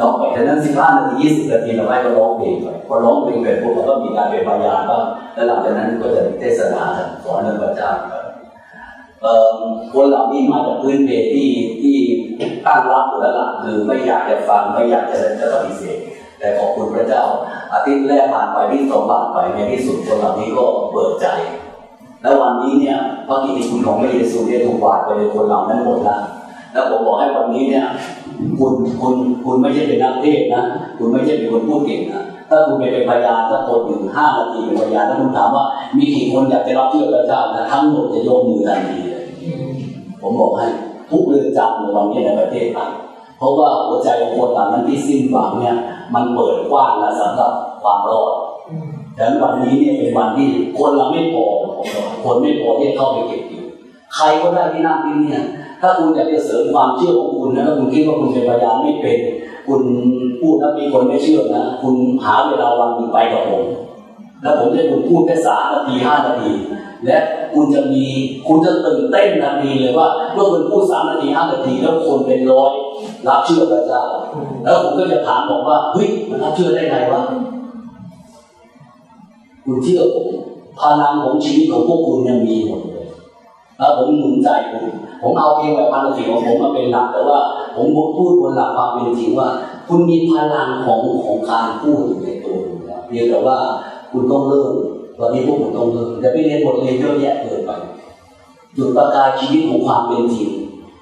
ร้องไปแต่นั้นสิบห้านาทียี่สิบนาทีเราให้ก็ร้องเพลงไปพอร้องเพลงไปพวกเราก็มีการเป็นพยานบ้างแล้วหลังจากนั้นก็จะเทศนาสอนเรื่องพระเจ้าครับคนเหล่านี้มาจากพื้นเพที่ที่ตั้งรับอยู่แล้วล่ะคือไม่อยากจะฟังไม่อยากจะจะปฏิเสธแต่ขอบคุณพระเจ้า อาทิตย์แรกผ่านไปที่สองผ่านไปในที่สุดคนเหล่านี้ก็เปิดใจ แล้ววันนี้เนี่ยพระกิตติคุณของพระเยซูได้ถูกวาดไปในคนเหล่านั้นหมดแล้วแล้วผมบอกให้วันนี้เนี่ย คุณคุณคุณไม่ใช่เป็นนักเทศนะคุณไม่ใช่เป็นคนพูดเก่งนะถ้าคุณไปเป็นพยานถ้าคนอยู่งห้านาทีเป็นพยานแล้วคุณถามว่า มีกี่คนอยากจะรับเชื่อพระเจ้านะทั้งหมดจะยกมือทันทีผมบอกให้ทุกเรือนจำในวันนี้ในประเทศไทยเพราะว่าหัวใจของคนเหล่านั้นที่สิ้นหวังเนี่ย มันเปิดกว้างแล้วสำหรับความรอดดังนั้นวันนี้เนี่ยเป็นวันที่คนเราไม่พอคนไม่พอที่เข้าไปเก็บอยู่ใครก็ได้ที่นั่งที่นี่ ถ้าคุณอยากจะเสริมความเชื่อของคุณนะถ้าคุณคิดว่าคุณเป็นพยานไม่เป็น คุณพูดแล้วมีคนไม่เชื่อนะ คุณหาเวลาวันหนึ่งไปกับผม แล้วผมจะคุณพูดแค่สามนาทีห้านาที และคุณจะมี คุณจะตื่นเต้นทันทีเลยว่าเมื่อคุณพูดสามนาทีห้านาทีแล้วคนเป็นร้อยรับเชื่อพระเจ้า แล้วผมก็จะถามบอกว่า เฮ้ย มันรับเชื่อได้ไงวะ คุณเชื่อผมพลังของชีวิตของพวกคุณยังมีหมดเลย แล้วผมหนุนใจคุณผมเอาเองแบบพันธกิจของผมมาเป็นหลักแต่ว่าผมพูดบนหลักความเป็นจริงว่า คุณมีพลังของของการพูดอยู่ในตัวคุณแล้วเพียงแต่ว่าคุณต้องเริ่มตอนนี้พวกคุณต้องเริ่มจะไปเรียนบทเรียนเยอะแยะเกินไปจุดประกายชีวิตของความเป็นจริง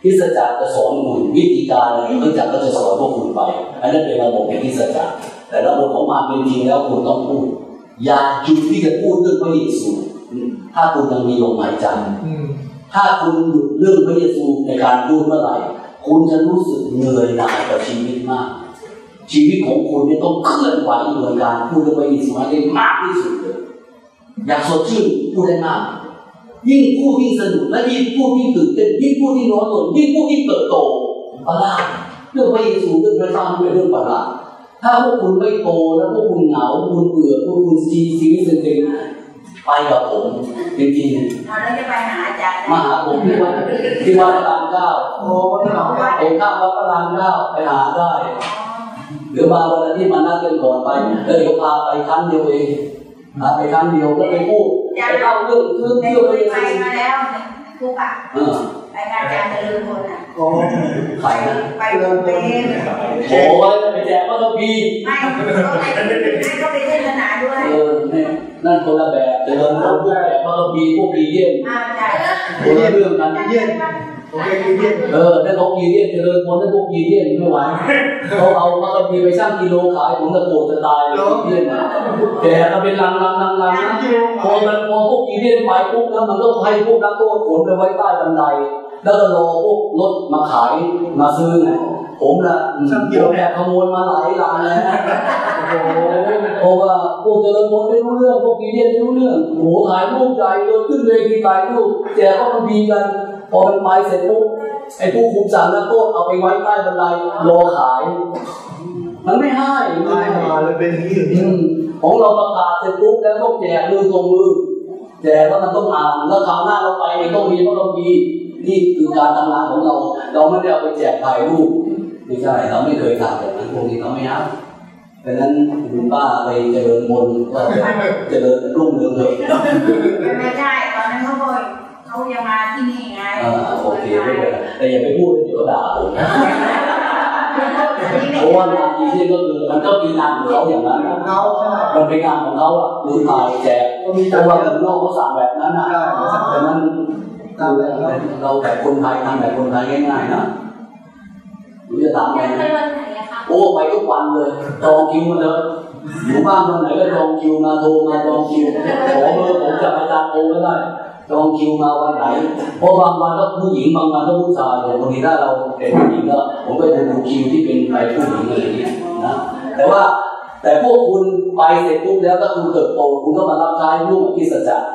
พิสจักรจะสอนคุณวิธีการอะไรพิสจักรก็จะสอนพวกคุณไป อันนั้นเป็นระบบในพิสจักรแต่ระบบของความเป็นจริงแล้วคุณต้องพูด อย่าหยุดที่จะพูดเรื่องพระเยซูถ้าคุณยังมีลมหายใจ ถ้าคุณหยุดเรื่องพระเยซูในการพูดเมื่อไหร่ คุณจะรู้สึกเหนื่อยหน่ายกับชีวิตมาก ชีวิตของคุณเนี่ยต้องเคลื่อนไหวอยู่กับการพูดกับพระเยซูให้ได้มากที่สุดเลยอยากสดชื่นพูดได้มาก ยิ่งพูดยิ่งสนุกและยิ่งพูดยิ่งตื่นเต้นยิ่งพูดยิ่งร้อนรนยิ่งพูดยิ่งเติบโตประหลาดเรื่องพระเยซูเรื่องพระเจ้าเป็นเรื่องประหลาดถ้าพวกคุณไม่โตแล้วพวกคุณเหงาพวกคุณเบื่อพวกคุณซีซีวิตเต็มๆ ไปกับผมจริงเราจะไปหาอาจารย์ๆมาหาผมที่วัดที่วัดพระรามเก้าโอ้ไม่เอาได้ผมข้ามวัดพระรามเก้าไปหาได้หรือมาวันที่มานัดกันก่อนไปแล้วเดี๋ยวพาไปครั้งเดียวเองพาไปครั้งเดียวก็ไปพูดไปเล่าเรื่องเรื่องในเที่ยวคุไปยยังไปไงมาแล้ว ทุกอะเออไปอาจารย์จะลืมคนอะโอ้ใครนะไปดูเป็นโอ้ยไปแจกพระคัมภีร์ไม่ก็ไปให้ก็ไปเทศนาด้วยเออเนี่ยนั่นคนละแบบเจริญพระพวกแจกพระคัมภีร์พวกกีเดียนอาจารย์คนละเรื่องกันเยี่ยนโอ เคคือเยี่นเออถ้าเขากีเดียนเจริญคนถ้าพวกกีเดียนไม่ไหวเขาเอาพระคัมภีร์ไปสร้างกิโลขายผมตะโกนจะตายเลยกีเดียนนะแจกกันเป็นลังลังลังลังนะพอมันพอพวกกีเดียนไปปุ๊บแล้วมันก็ให้พวกนักโทษขนไปไว้ใต้บันไดแล้วก็รอพวกรถมาขายมาซื้อไงผมนะอืมผมแอบขโมยมาหลายรายแล้วโอ้โหเพราะว่าพวกเจริญพลไม่รู้เรื่องพวกกีเดียนไม่รู้เรื่องโอ้โหถ่ายรูปใหญ่เลยขึ้นเวทีถ่ายรูปแจกก็มันบีกัน พอมันไปเสร็จปุ๊บไอ้ผู้คุมสั่งนักโทษเอาไปไว้ใต้บันไดรอขาย มันไม่ให้ตายมาเลยเป็นอย่างนี้อยู่อืนี่มของเราประกาศเสร็จปุ๊บแล้วต้องแจกมือตรงมือแจกว่ามันต้องอ่านแล้วคราวหน้าเราไปเนี่ยต้องมีเพราะเรามีนี่คือการทำงานของเรา เราไม่ได้เอาไปแจกถ่ายรูปไม่ใช่เราไม่เคยทำแบบนั้นพวกนี้เราไม่เอาดังนั้นคุณป้าไปเจริญมนต์ก็เจริญรุ่งเรืองเลยไม่ใช่ตอนนั้นเขาบอก เขาจะมาที่นี่ไงอ่าโอเคไม่เป็นไรแต่อย่าไปพูดเดี๋ยวด่าผมนะเพราะว่างานที่นี่ก็คือมันก็มีงานของเขาอย่างนั้นของเขาใช่มันเป็นงานของเขาอะคือถ่ายแจกก็มีแต่แต่ว่าว่าข้างนอกเขาสั่งแบบนั้นนะใช่เขาสั่งดังนั้นตามแบบนั้นเราแบบคนไทยทำแบบคนไทยง่ายๆนะหรือจะถามไปไงวันไหนอะคะโอ้ไปทุกวันเลยจองคิวมาเลยอยู่บ้านวันไหนก็จองคิวมาโทรมาจองคิวขอเบอร์ผมจากอาจารย์โทรก็ได้ จองคิวมาวันไหนเพราะบางวันก็ผู้หญิงบางวันก็ผู้ชายเนี่ยบางทีถ้าเราเป็นผู้หญิงก็ผมก็จะดูคิวที่เป็นไปผู้หญิงอะไรอย่างเงี้ยนะแต่ว่าแต่พวกคุณไปเสร็จปุ๊บแล้วถ้าคุณเติบโตคุณก็มารับใช้ร่วมกับคริสตจักร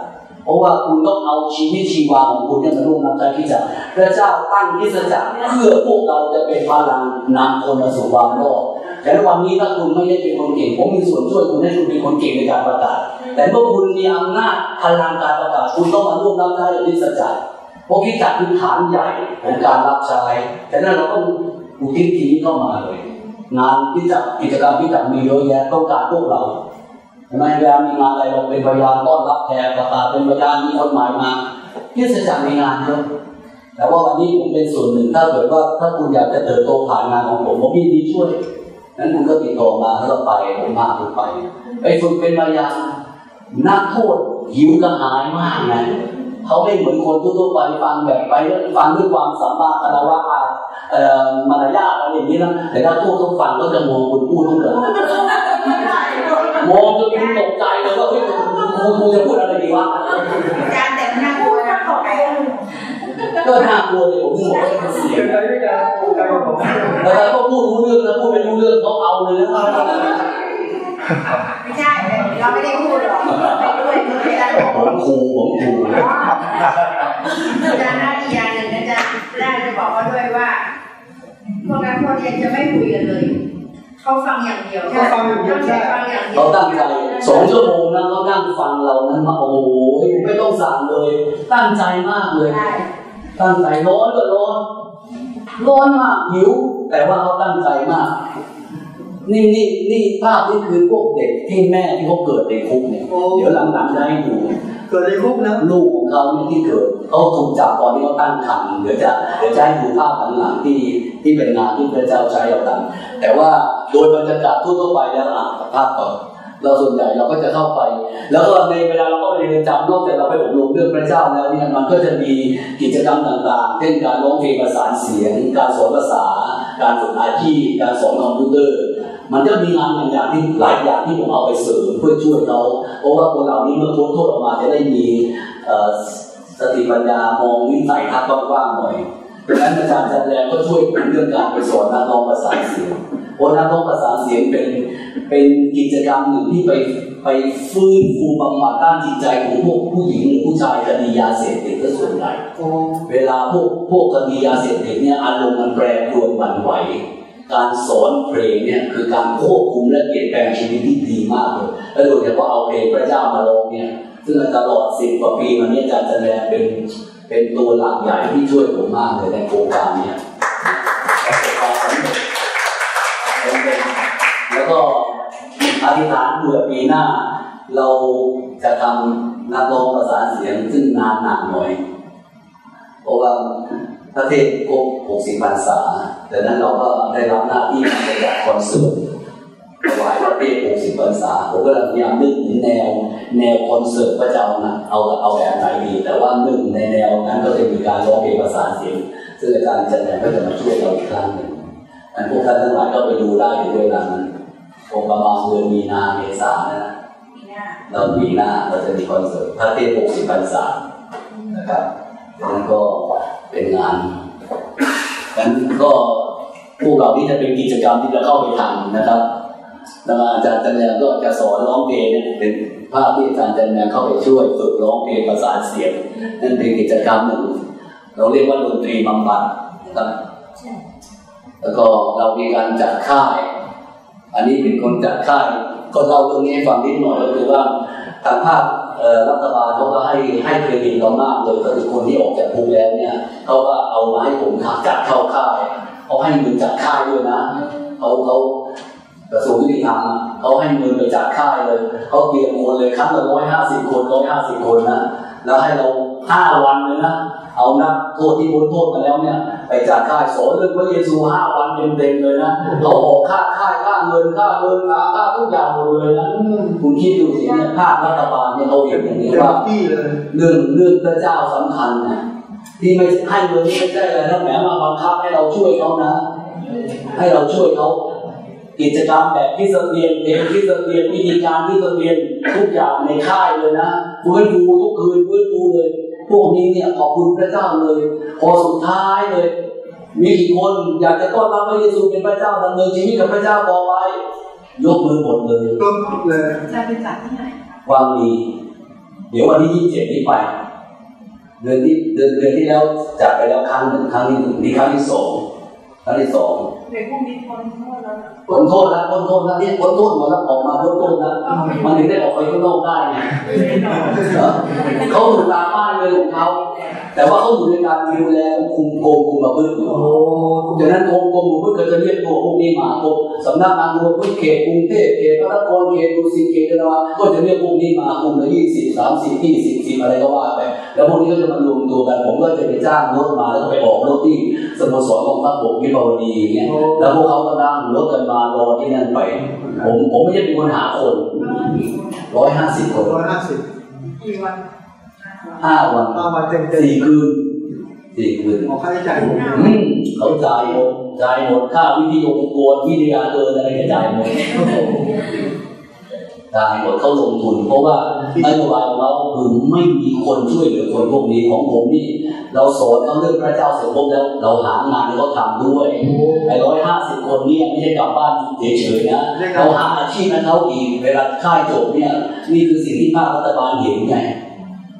เพราะว่าคุณต้องเอาชีวิตชีวาของคุณเนี่ยมาร่วมรับใช้คริจักรพระเจ้าตั้งคริสตจักรเพื่อพวกเราจะเป็นพลังนำคนมาสู่ความรอดแต่วันนี้ถ้าคุณไม่ได้เป็นคนเก่งผมมีส่วนช่วยคุณให้คุณเป็นคนเก่งในการประกาศ แต่เมื่อคุณมีอำนาจพลังการประกาศคุณต้องมาร่วมรับใช้กับคริสตจักรเพราะคริสตจักรคือฐานใหญ่ของการรับใช้แต่นั้นเราต้องอุทิศทีนี้เข้ามาเลย งานที่จัดกิจกรรมที่จัดมีเยอะแยะต้องการพวกเราทำไมเวลามีงานอะไรเราเป็นพยานต้อนรับแขกประกาศเป็นพยานมีคนหมายมาที่จะจัดมีงานเยอะแต่ว่าวันนี้ผมเป็นส่วนหนึ่งถ้าเกิดว่าถ้าคุณอยากจะเติบโตผ่านงานของผมผมยินดีช่วยนั้นคุณก็ติดต่อมาแล้วเราไปผมมาคุณไปไปฝึกเป็นพยา นนักโทษหิวกระหายมากนะเขาไม่เหมือนคนทั่วๆไปฟังแบบไปแล้วฟังด้วยความสามารถคารวะอาเอ่อมารยาทอะไรอย่างนี้นะแต่ถ้าพวกเขาฟังก็จะมองคุณพูดทุกเรื่องมองจนคุณตกใจเลยว่าเฮ้ยกูกูจะพูดอะไรดีวะอาจารย์แต่หน้าพูดนะขอไปก็น่ากลัวเลยผมถึงบอกว่ามันเสียเกิงดอะไรด้วยกันใจของผมแต่ถ้าเขาพูดรู้เรื่องนะพูดไม่รู้เรื่องเขาเอาเลยนะไม่ใช่ เราไม่ได้พูดหรอกไปด้วยอาจารย์บอกผมขู่ผมขู่อาจารย์หน้าที่อย่างหนึ่งอาจารย์ได้จะบอกเขาด้วยว่าพวกนักโทษเนี่ยจะไม่คุยกันเลยเขาฟังอย่างเดียวเขาฟังอย่างเดียวใช่ฟังอย่างเดียเขาวตั้งใจสองชั่วโมงนะเขานั่งฟังเรานั้นมาโอ้โหไม่ต้องสั่งเลย ตั้งใจมากเลยใช่ตั้งใจร้อนก็ร้อนร้อนมากหิว แต่ว่าเขาตั้งใจมาก นี่นี่นี่ภาพนี่คือพวกเด็กที่แม่ที่เขาเกิดในคุกเนี่ยโอ้เดี๋ยวหลังๆจะให้ดูเกิดในคุกนะลูกของเขาเนี่ยที่เกิดเขาถูกจับตอนที่เขาตั้งครรภ์เดี๋ยวจะเดี๋ยวจะให้ดูภาพหลังๆที่ที่เป็นงานที่พระเจ้าใช้เราทำแต่ว่าโดยบรรยากาศทั่วๆไปแล้วอะภาพก่อนเราส่วนใหญ่เราก็จะเข้าไป แล้วก็ในเวลาเราก็ไปเรียนจำนอกจากเราไปอบรมเรื่องพระเจ้าแล้วเนี่ยมันก็จะมีกิจกรรมต่างๆ เช่นการร้องเพลงประสานเสียง การสอนภาษา การฝึกอาชีพ การสอนคอมพิวเตอร์ มันจะมีงานอย่างอย่างที่หลายอย่างที่ผมเอาไปเสริมเพื่อช่วยเขาเพราะว่าคนเหล่านี้เมื่อพ้นโทษออกมาจะได้มีสติปัญญามองวิสัยทัศน์กว้างๆหน่อยดังนั้นอาจารย์จันแรงก็ช่วยผมเรื่องการไปสอนนักร้องประสานเสียงเพราะนักร้องประสานเสียงเป็นเป็นกิจกรรมหนึ่งที่ไปไปฟื้นฟูบำบัดด้านจิตใจของพวกผู้หญิงหรือผู้ชายคดียาเสพติดก็ส่วนใหญ่เวลาพวกพวกคดียาเสพติดเนี่ยอารมณ์มันแปรปรวนหวั่นไหว การสอนเพลงเนี่ยคือการควบคุมและเปลี่ยนแปลงชีวิตที่ดีมากเลยและโดยเฉพาะเอาเพลงพระเจ้ามาร้องเนี่ยซึ่งตลอดสิบกว่าปีมาเนี้อาจารย์แสดงเป็นเป็นตัวหลักใหญ่ที่ช่วยผมมากเลยในโครงการเนี้ประสบความสำเร็จแล้วก็อธิษฐานเผื่อปีหน้า เราจะทำนักร้องประสานเสียงซึ่งนานหนักหน่อยเพราะว่า พระเทศครบ60พรรษาแต่นั้นเราก็ได้รับหน้าที่มาจัดคอนเสิร์ตถวายพระเทศ60พรรษาผมก็พยายามนึกถึงแนวแนวคอนเสิร์ตพระเจ้านะเอาเอาแบบไหนดี แต่ว่าหนึ่งในแนวนั้นก็จะมีการร้องเพลงประสาเสียงซึ่งอาจารย์จันแดงก็จะมาช่วยเราอีกครั้งหนึ่งอันพวกท่านทั้งหลายก็ไปดูได้อยู่ด้วยกันคงประมาณเดือนมีนาเมษานะเราปีหน้าเราจะมีคอนเสิร์ตพระเทพ60พรรษานะครับดังนั้นก็ เป็นงานนั้นก็พวกเราที่จะเป็นกิจกรรมที่จะเข้าไปทำนะครับแล้วอาจารย์จันแดงก็จะสอนร้องเพลงเนี่ยเป็นภาพที่อาจารย์จันแดงเข้าไปช่วยฝึกร้องเพลงประสานเสียงนั่นเป็นกิจกรรมหนึ่ง เราเรียกว่าดนตรีบำบัดนะครับแล้วก็เรามีการจัดค่าย อันนี้เป็นคนจัดค่าย ก็เล่าตรงนี้ให้ฟังนิดหน่อยก็คือว่าทางภาค รัฐบาลเขาก็ให้ให้เครดิตเรามากเลยก็คือคนที่ออกจากคุกแล้วเนี่ยเขาก็เอามาให้ผมขับจัดเข้าค่ายเขาให้เงินจัดค่ายด้วยนะเขาเขากระทรวงยุติธรรมอะเขาให้เงินไปจัดค่ายเลยเขาเตรียมคนเลยครั้งละร้อยห้าสิบคนร้อยห้าสิบคนนะแล้วให้เราห้าวันเลยนะเอานักโทษที่พ้นโทษมาแล้วเนี่ย ไปจัดค่ายสอนเรื่องพระเยซูห้าวันเต็มๆเลยนะเขาออกค่าค่ายค่าเงินค่าเงินค่าค่าทุกอย่างหมดเลยนะอืมคุณคิดดูสิเนี่ยภาครัฐบาลเนี่ยเขาเห็นอย่างนี้เต็มว่าที่เลยเรื่องเรื่องพระเจ้าสำคัญนะที่ไม่ให้เงินนี่ไม่ใช่อะไรนะแหมมาบังคับให้เราช่วยเขานะ ให้เราช่วยเขากิจกรรมแบบที่เสเรียนเพลงที่เสเรียนวิธีการที่เสเรียนทุกอย่างในค่ายเลยนะฟื้นฟูทุกคืนฟื้นฟูเลย พวกนี้เนี่ยขอบคุณพระเจ้าเลยพอสุดท้ายเลย มีกี่คนอยากจะต้อนรับพระเยซูเป็นพระเจ้าดำเนินชีวิตกับพระเจ้าต่อไปยกมือหมดเลยต้นเลยจะไปจัดที่ไหนวางดีเดี๋ยววันที่ยี่สิบเจ็ดนี้ไปเดือนที่เดือนเดือนที่แล้วจัดไปแล้วครั้งหนึ่งครั้งที่หนึ่งนี่ครั้งที่สอง ครั้งที่สองเด็กพวกนี้คนโทษแล้วพ้นโทษแล้วพ้นโทษแล้วเนี่ยพ้นโทษหมดแล้วออกมาพ้นโทษแล้วมันถึงได้ออกไปข้างนอกได้ไงเออเขาอยู่ตามบ้านเลยของเขา แต่ว่าเขาอยู่ในการดูแลคุมโกงคุมประพฤติอยู่โอ้ดังนั้นกรมกรมพุทธก็จะเรียกตัวพวกนี้มากรมสำนักงานรวมพุทธเขตกรุงเทพเขตพระนครเขตดุสิตเขตนวาก็จะเรียกพวกนี้มากลุ่มละยี่สิบสามสิบยี่สิบสิบอะไรก็ว่าไปแล้วพวกนี้ก็จะมารวมตัวกัน ผมก็จะไปจ้างรถมาแล้วก็ไปออกรถที่สโมสรของพระบกวิภาวดีอย่างเงี้ยแล้วพวกเขาก็นั่งรถกันมารอที่นั่นไป ผมผมไม่ใช่เป็นคนหาคนร้อยห้าสิบคนร้อยห้าสิบกี่วัน ห้าวันเอามาเต็มเต็มสี่คืนสี่คืนออกค่าใช้จ่ายผมอืมเขาจ่ายหมดจ่ายหมดค่าวิทยุอุปกรณ์วิทยาเกินอะไรก็จ่ายหมดจ่ายหมดเขาลงทุน เพราะว่านโยบายของเราคือไม่มีคนช่วยเหลือคนพวกนี้ของผมนี่ เราสอนเขาเรื่องพระเจ้าเสร็จปุ๊บแล้ว เราหางานให้เขาทำด้วยไอ้ร้อยห้าสิบคนเนี่ยไม่ใช่กลับบ้านเฉยๆนะเราหาอาชีพให้เขาอีกเวลาค่ายจบเนี่ย นี่คือสิ่งที่ภาครัฐบาลเห็นไง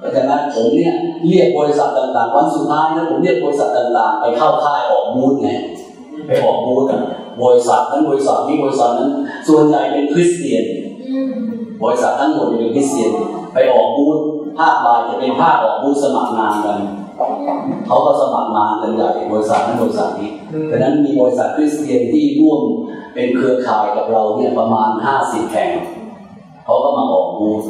เพราะฉะนั้นผมเนี่ยเรียกบริษัทต่างๆ วันสุดท้ายนะผมเรียกบริษัทต่างๆ ไปเข้าค่ายออกบูธไงไปออกบูธอะบริษัทนั้นบริษัทนี้บริษัทนั้นส่วนใหญ่เป็นคริสเตียนบริษัททั้งหมดเป็นคริสเตียน ไปออกบูธภาคบ่ายจะเป็นภาคออกบูธสมัครงานกันเขาก็สมัครงานกันใหญ่บริษัทนั้นบริษัทนี้ดังนั้นมีบริษัทคริสเตียนที่ร่วมเป็นเครือข่ายกับเราเนี่ยประมาณ 50แห่งเขาก็มาออกบูธ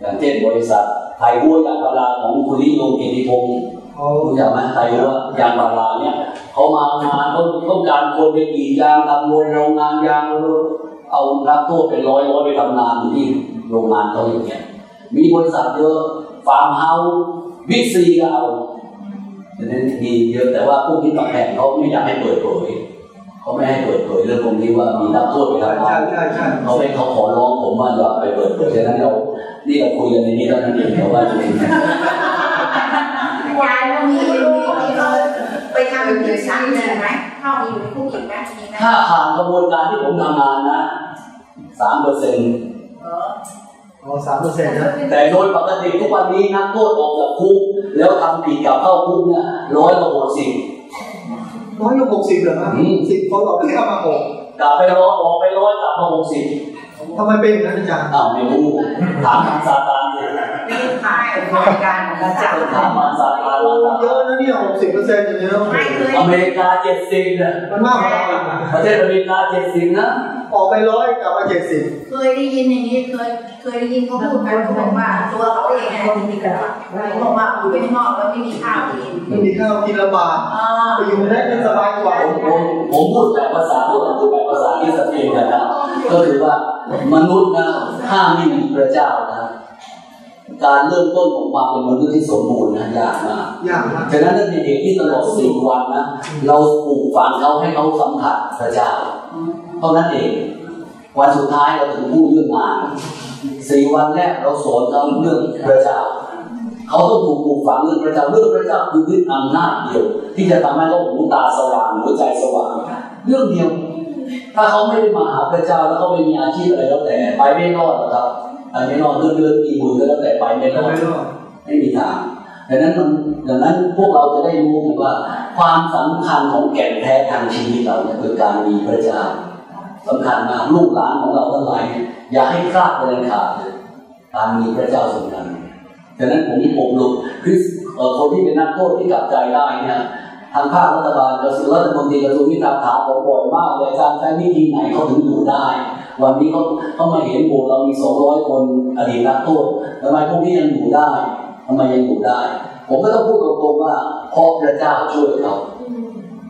อย่างเช่นบริษัท ไทยวัวยางพาราของคุณนิยมเกียรติพงศ์โอ้รู้จักไหมไทยวัวยางพาราเนี่ยเขามางานเขาต้องการคนไปกรีดยางทำโรงโรงงานยางเอานักโทษเป็นร้อยร้อยไปทำงานอยู่ที่โรงงานเขาอย่างเงี้ยมีบริษัทเยอะฟาร์มเฮาส์บิ๊กซีก็เอาดังนั้นมีเยอะแต่ว่าพวกที่มาแข่งเขาไม่อยากให้เปิดเผย เขาไม่ให้เปิดเผยเรื่องพวกนี้ว่ามีนักโทษไปใช่ทำงานใช่ใช่เขาไม่เขาขอร้องผมว่าอย่าไปเปิดเผยฉะนั้นเรานี่เราคุยกันในนี้แล้วนั่นเองแต่ว่าจะเป็นยายก็มีมีมีไปทำมันเคยซ้ำเลยไหมเข้ามาอยู่ในคุกอีกไหมมีไหมถ้าผ่านกระบวนการที่ผมทำงานนะสามเปอร์เซ็นต์เอออ๋อสามเปอร์เซ็นต์นะแต่โดยปกติทุกวันนี้นักโทษออกจากคุก แล้วทำผิดกลับเข้าคุกเนี่ยร้อยกว่าหกสิบ น้อยกว่าหกสิบเหรอครับอืมสิบคนออกไม่เข้ามาหกกลับไปร้อยออกไปร้อยกลับมาหกสิบทำไมเป็นอย่างนั้นอาจารย์อ้าวไม่รู้ถามทางซาตานสินี่ขาย ของการของพระเจ้าถามทางซาตานโอ้ว่าเยอะนะเนี่ยหกสิบเปอร์เซ็นต์อย่างเงี้ยไม่เคยอเมริกาเจ็ดสิบเนี่ยมันมากกว่าเราอีกนะประเทศอเมริกาเจ็ดสิบนะออกไปร้อยกลับมาเจ็ดสิบเคยได้ยินอย่างนี้เคยเคยได้ยินเขาพูดกันเขาบอกว่าตัวเขาเองเนี่ยเขาบอกว่าอยู่เป็นนอกแล้วไม่มีข้าวกินไม่มีข้าวกินลำบากอ่าไปอยู่ได้เป็นสบายกว่าผมผมผมพูดแบบภาษาพวกเราพูดแบบภาษาที่สเปนกันนะก็คือว่ามนุษย์นะถ้าไม่มีพระเจ้านะ การเริ่มต้นของความเป็นมนุษย์ที่สมบูรณ์นะยากมากยากมากฉะนั้นนั่นเป็นเด็กที่ตลอดสี่วันนะเราปลูกฝังเขาให้เขาสัมผัสพระเจ้าเท่านั้นเองวันสุดท้ายเราถึงพูดเรื่องงานสี่วันแรกเราสอนเขาเรื่องพระเจ้าเขาต้องถูกปลูกฝังเรื่องพระเจ้าเรื่องพระเจ้าคือฤทธิ์อำนาจเดียว ที่จะทำให้เขาหูตาสว่างหัวใจสว่างเรื่องเดียว ถ้าเขาไม่ได้มาหาพระเจ้าแล้วเขาไม่มีอาชีพอะไรแล้วแต่ไปไม่รอดหรอกครับ ไปไม่รอดเดือนเดือนกี่หมื่นก็แล้วแต่ไปไม่รอดไม่มีทางดังนั้นมันดังนั้นพวกเราจะได้รู้ว่า ความสำคัญของแก่นแท้ทางชีวิตเราเนี่ยคือการมีพระเจ้าสำคัญมากลูกหลานของเราทั้งหลายอย่าให้คลาดเป็นอันขาดเลยการมีพระเจ้าสำคัญดังนั้นผมอบรมคือเอ่อคนที่เป็นนักโทษที่กลับใจได้เนี่ยทางภาครัฐบาลกระทรวงรัฐมนตรีกระทรวงยุติธรรมถามผมบ่อยมากเลยการใช้วิธีไหนเขาถึงอยู่ได้ วันนี้เขาเขามาเห็นโบสถ์เรามี200คนอดีตนักโทษทำไมพวกนี้ยังอยู่ได้ทำไมยังอยู่ได้ ผมก็ต้องพูดตรงๆว่าเพราะพระเจ้าช่วยเขา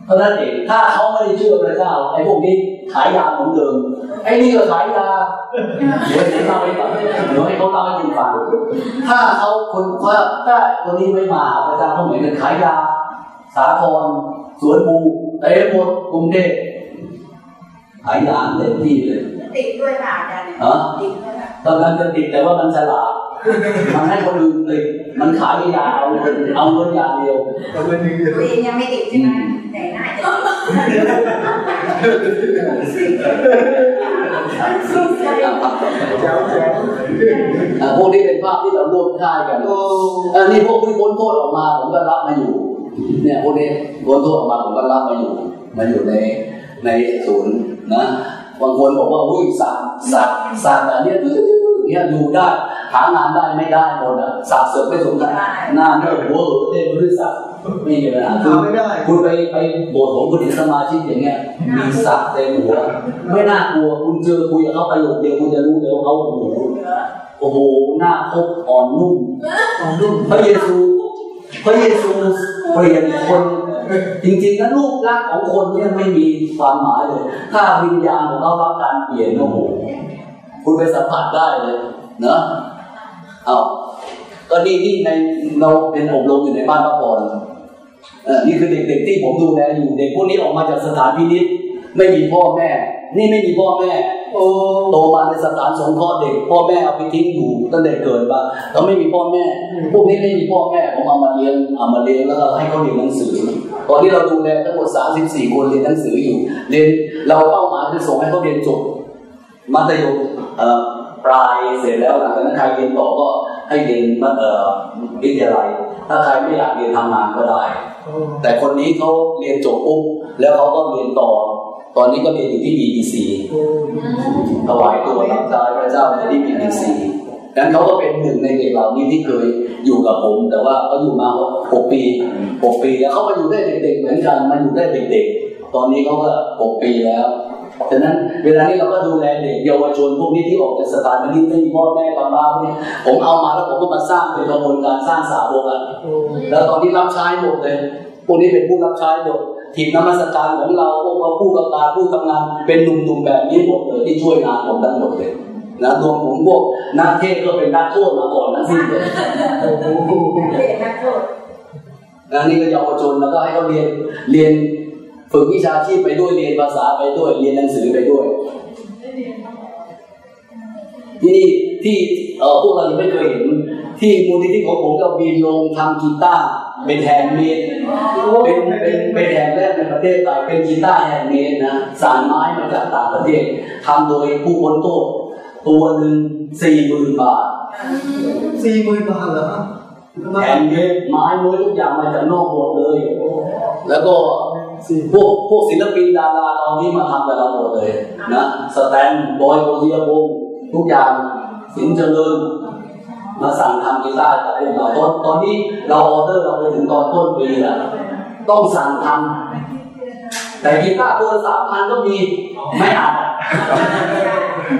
เพราะนั้นเองถ้าเขาไม่ได้เชื่อพระเจ้าไอ้พวกนี้ขายยาเหมือนเดิมไอ้นี่ก็ขายยาเดี๋ยวให้เล่าให้ฟังเดี๋ยวให้เขาเล่าให้คุณฟังถ้าเขาคนว่าถ้าคนนี้ไม่มาพระเจ้าเขาเหมือนกันขายยา สาทรสวนบูเต็มหมดกรุงเทพ ขายยาเต็มที่เลยติดด้วยค่ะอาจารย์เนี่ยฮะติดด้วยค่ะตอนนั้นจะติดแต่ว่ามันฉลาดมันให้คนอื่นติดมันขายยาเอาเงินเอาเงินอย่างเดียวแต่เป็นหนึ่งเดียวตัวเองยังไม่ติดใช่ไหมแต่น่าจะติดแจ๋วแจ๋วอ่าพวกนี้เป็นภาพที่เราร่วมค่ายกันโอ้อันนี้พวกที่พ้นโทษออกมาผมก็รับมาอยู่ เนี่ยพวกนี้พ้นโทษออกมาผมก็รับมาอยู่ มาอยู่ใน ในศูนย์นะบางคนบอกว่าอุ้ยสัตว์สัตว์สัตว์อันเนี้ยเนี่ยอยู่ได้หางานได้ไม่ได้หมดนะสัตว์เสือกไม่สมกันหน้าเนี่ยหัวเหอะเต็มไปด้วยสัตว์ไม่มีปัญหาคือทำไม่ได้ คุณไปไปโบสถ์ของคุณเห็นสมาชิกอย่างเงี้ยมีสักเต็มหัว ไม่น่ากลัวคุณเจอคุยกับเขาประโยคเดียวคุณจะรู้เลยว่าเขาโอ้โหโอ้โหหน้าคบอ่อนนุ่มของรุ่นพระเยซูพระเยซูเปลี่ยนคน จริงๆนะรูปลักษณ์ของคนเนี่ยไม่มีความหมายเลย ถ้าวิญญาณของเขารับการเปลี่ยนโอ้โหคุณไปสัมผัสได้เลยเนอะเอาก็นี่นี่ในเราเป็นอบรมอยู่ในบ้านพระพรเออนี่คือเด็กๆที่ผมดูแลอยู่เด็กพวกนี้ออกมาจากสถานพินิจไม่มีพ่อแม่ นี่ไม่มีพ่อแม่ โอ้โตมาในสถานสงเคราะห์เด็ก พ่อแม่เอาไปทิ้งอยู่ตั้งแต่เกิดมาเขาไม่มีพ่อแม่ พวกนี้ไม่มีพ่อแม่ผมเอามาเลี้ยงเอามาเลี้ยงแล้วก็ให้เขาเรียนหนังสือ ตอนนี้เราดูแลทั้งหมด 34 คนเรียนหนังสืออยู่ เรียนเราเป้าหมายคือส่งให้เขาเรียนจบมัธยมเอ่อปลายเสร็จแล้วหลังจากนั้นใครเรียนต่อก็ให้เรียนมัธเอ่อวิทยาลัย ถ้าใครไม่อยากเรียนทำงานก็ได้โอ้แต่คนนี้เขาเรียนจบปุ๊บแล้วเขาก็เรียนต่อ ตอนนี้ก็เรียนอยู่ที่ BBC ถวายตัวรับใช้พระเจ้าในที่ BBC ดังนั้นเขาก็เป็นหนึ่งในเด็กเหล่านี้ที่เคยอยู่กับผม แต่ว่าเขาอยู่มาหกปีหกปีแล้วเขามาอยู่ได้เด็กๆเหมือนกันมาอยู่ได้เด็กๆ ตอนนี้เขาก็หกปีแล้วฉะนั้นเวลานี้เราก็ดูแลเด็กเยาวชนพวกนี้ที่ออกจากสถานที่ไม่มีพ่อแม่กำพร้าพวกนี้ผมเอามาแล้วผมก็มาสร้างเป็นกระบวนการสร้างสาวกอะแล้วตอนนี้รับใช้หมดเลยพวกนี้เป็นผู้รับใช้หมด ทีมนมัสการของเราพวกเราผู้ประกาศผู้ทำงานเป็นหนุ่มๆแบบนี้หมดเลยที่ช่วยงานผมทั้งหมดเลยนะรวมผมพวกนักเทศก็เป็นนักโทษมาก่อนทั้งสิ้นเลยโอ้โหเด็กนักโทษนะนี่ก็เยาวชนแล้วก็ให้เขาเรียนเรียนฝึกวิชาชีพไปด้วยเรียนภาษาไปด้วยเรียนหนังสือไปด้วยที่นี่ที่เออพวกเรายังไม่เคยเห็นที่มูลนิธิของผมเราบินลงทำกีตาร์ เป็นแฮนด์เมดเป็นเป็นเป็นแฮนด์ประเทศไทยเป็นกีตาร์แฮนด์เมดนะสารไม้มาจากต่างประเทศทำโดยผู้พ้นโทษตัวหนึ่งสี่หมื่นบาทสี่หมื่นบาทเหรอทำไมแฮนด์เมดไม้ม้วยทุกอย่างมาจากนอกหมดเลย แล้วก็สี่พวกพวกศิลปินดาราตอนนี้มาทำกับเราหมดเลยนะสแตนบอยโกเซียพงษ์ทุกอย่างสินเจริญ มาสั่งทำกีตาร์จากพวกเราตอนตอนนี้เราออเดอร์เราไปถึงตอนต้นปีแล้วต้องสั่งทำแต่กีตาร์ตัวสามพันก็มีไม่อัด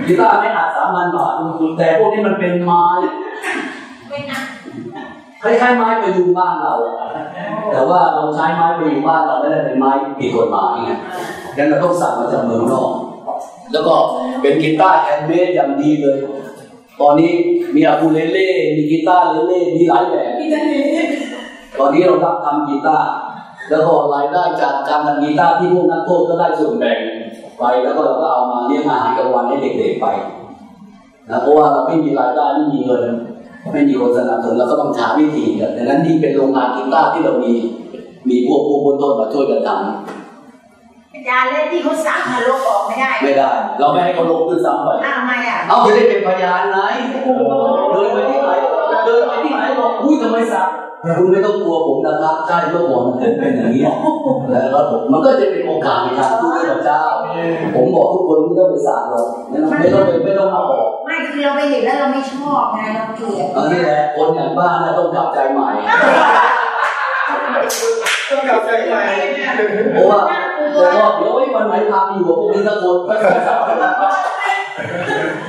กีตาร์ไม่อัดสามพันบาทแต่พวกนี้มันเป็นไม้คล้ายๆไม้ประยุงบ้านเรา แต่ว่าเราใช้ไม้ประยุงบ้านเราไม่ได้เป็นไม้ผิดกฎหมายไงดังนั้นเราต้องสั่งมาจากเมืองนอก แล้วก็เป็นกีตาร์ handmade อย่างดีเลย ตอนนี้ มีอูคูเลเล่มีกีตาร์เลเล่มีหลายแบบพี่จะเห็นตอนนี้เรารับทำกีตาร์แล้วก็รายได้จากการทำกีตาร์ที่พวกนักโทษก็ได้ส่วนแบ่งไปแล้วก็เราก็เอามาเลี้ยงอาหารกลางวันให้เด็กๆไปนะเพราะว่าเราไม่มีรายได้ไม่มีเงินไม่มีคนสนับสนุนเราก็ต้องหาวิธีกันดังนั้นนี่เป็นโรงงานกีตาร์ที่เรามีมีพวกผู้บนต้นมาช่วยกันทอาจารย์เล่นที่เขาสั่งมาลบออกไม่ได้ำไม่ได้ เราไม่ให้เขาลงด้วยซ้ำไปอ้าวทำไมอะเอาจะได้เป็นพยานไงเดินไปที่ไหนเดินไปที่ไหนบอกอุ้ยทำไมสักคุณไม่ต้องกลัวผมนะครับใช่เมื่อก่อนผมเป็นอย่างนี้แล้วก็ผมมันก็จะเป็นโอกาสในการพูดให้กับเจ้า ผมบอกทุกคนไม่ต้องไปสาหรอกไม่ต้องไม่ต้องไปไม่ต้องมาบอกไม่คือเราไปเห็นแล้วเราไม่ชอบไงเราเกลียดอันนี้แหละคนอย่างบ้านนะต้องกลับใจใหม่ต้องกลับใจใหม่เพราะว่า เพราะว่าเดี๋ยวไอ้วันไหนพาไปอยู่กับพวกนี้สักคน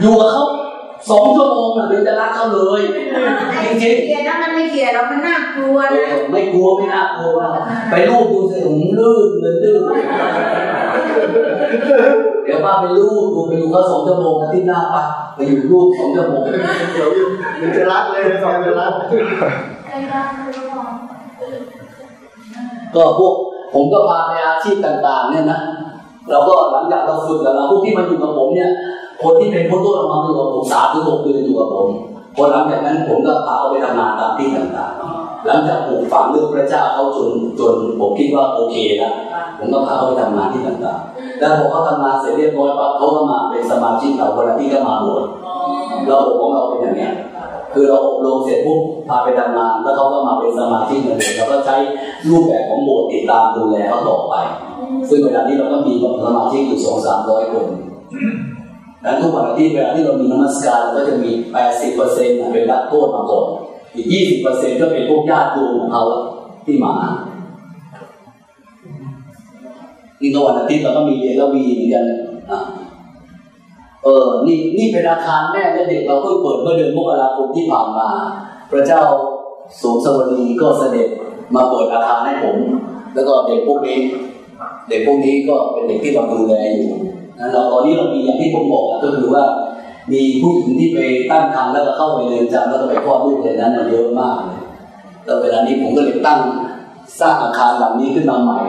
อยู่กับเขาสองชั่วโมงน่ะเดี๋ยวจะรักเขาเลยไอ้เกลียดนะมันไม่เกลียดเรามันน่ากลัวเอนะไม่กลัวไม่น่ากลัวไปรูปดูสิผมลื่นเลยลื่นเดี๋ยวป้าไปรูปดูไปดูเขาสองชั่วโมงอาทิตย์หน้าป้าไปอยู่รูปสองชั่วโมงเดี๋ยวเดี๋ยวจะรักเลยสองจะรักก็พวก ผมก็พาไปอาชีพต่าง ๆ เนี่ยนะเราก็หลังจากเราฝึกกับเราพวกที่มาอยู่กับผมเนี่ย คนที่เป็นคนตัวออกมาอยู่กับผมสามถึงหกเดือนอยู่กับผมพอหลังจากนั้นผมก็พาเขาไปทำงานตามที่ต่างๆ หลังจากปลูกฝังเรื่องพระเจ้าเขาจนจนผมคิดว่าโอเคแล้วผมก็พาเขาไปทำงานที่ต่างๆ แล้วพอเขาทำงานเสร็จเรียบร้อยปั๊บเขาก็มาเป็นสมาชิกเราคนละที่ก็มาบวชระบบของเราเป็นอย่างเนี้ย คือเราอบรมเสร็จปุ๊บพาไปทำงานแล้วเขาก็มาเป็นสมาชิกกันเลยเราก็ใช้รูปแบบของโบสถ์ติดตามดูแลเขาต่อไป ซึ่งเวลานี้เราก็มีสมาชิกอยู่สองสามร้อยคนแล้วทุกวันอาทิตย์เวลาที่เรามีนมัสการเราก็จะมีแปดสิบเปอร์เซ็นต์เป็นนักโทษมาก่อนอีกยี่สิบเปอร์เซ็นต์ก็เป็นพวกญาติโยมของเขาที่มานี่ก็วันอาทิตย์เราก็มีเรียนแล้วมีเหมือนกัน เออ นี่นี่เป็นอาคารแม่และเด็กเราเพิ่งเปิดเมื่อเดือนมกราคมที่ผ่านมา พระเจ้าสมสวรีก็เสด็จมาเปิดอาคารให้ผม แล้วก็เด็กพวกนี้ เด็กพวกนี้ก็เป็นเด็กที่เราดูแลอยู่นะเราตอนนี้เรามีอย่างที่ผมบอกก็คือว่า มีผู้หญิงที่ไปตั้งครรภ์แล้วก็เข้าไปเรือนจำแล้วก็ไปคลอดลูกในนั้นเยอะมากเลยแล้วเวลานี้ผมก็เลยตั้งสร้างอาคารหลังนี้ขึ้นมาใหม่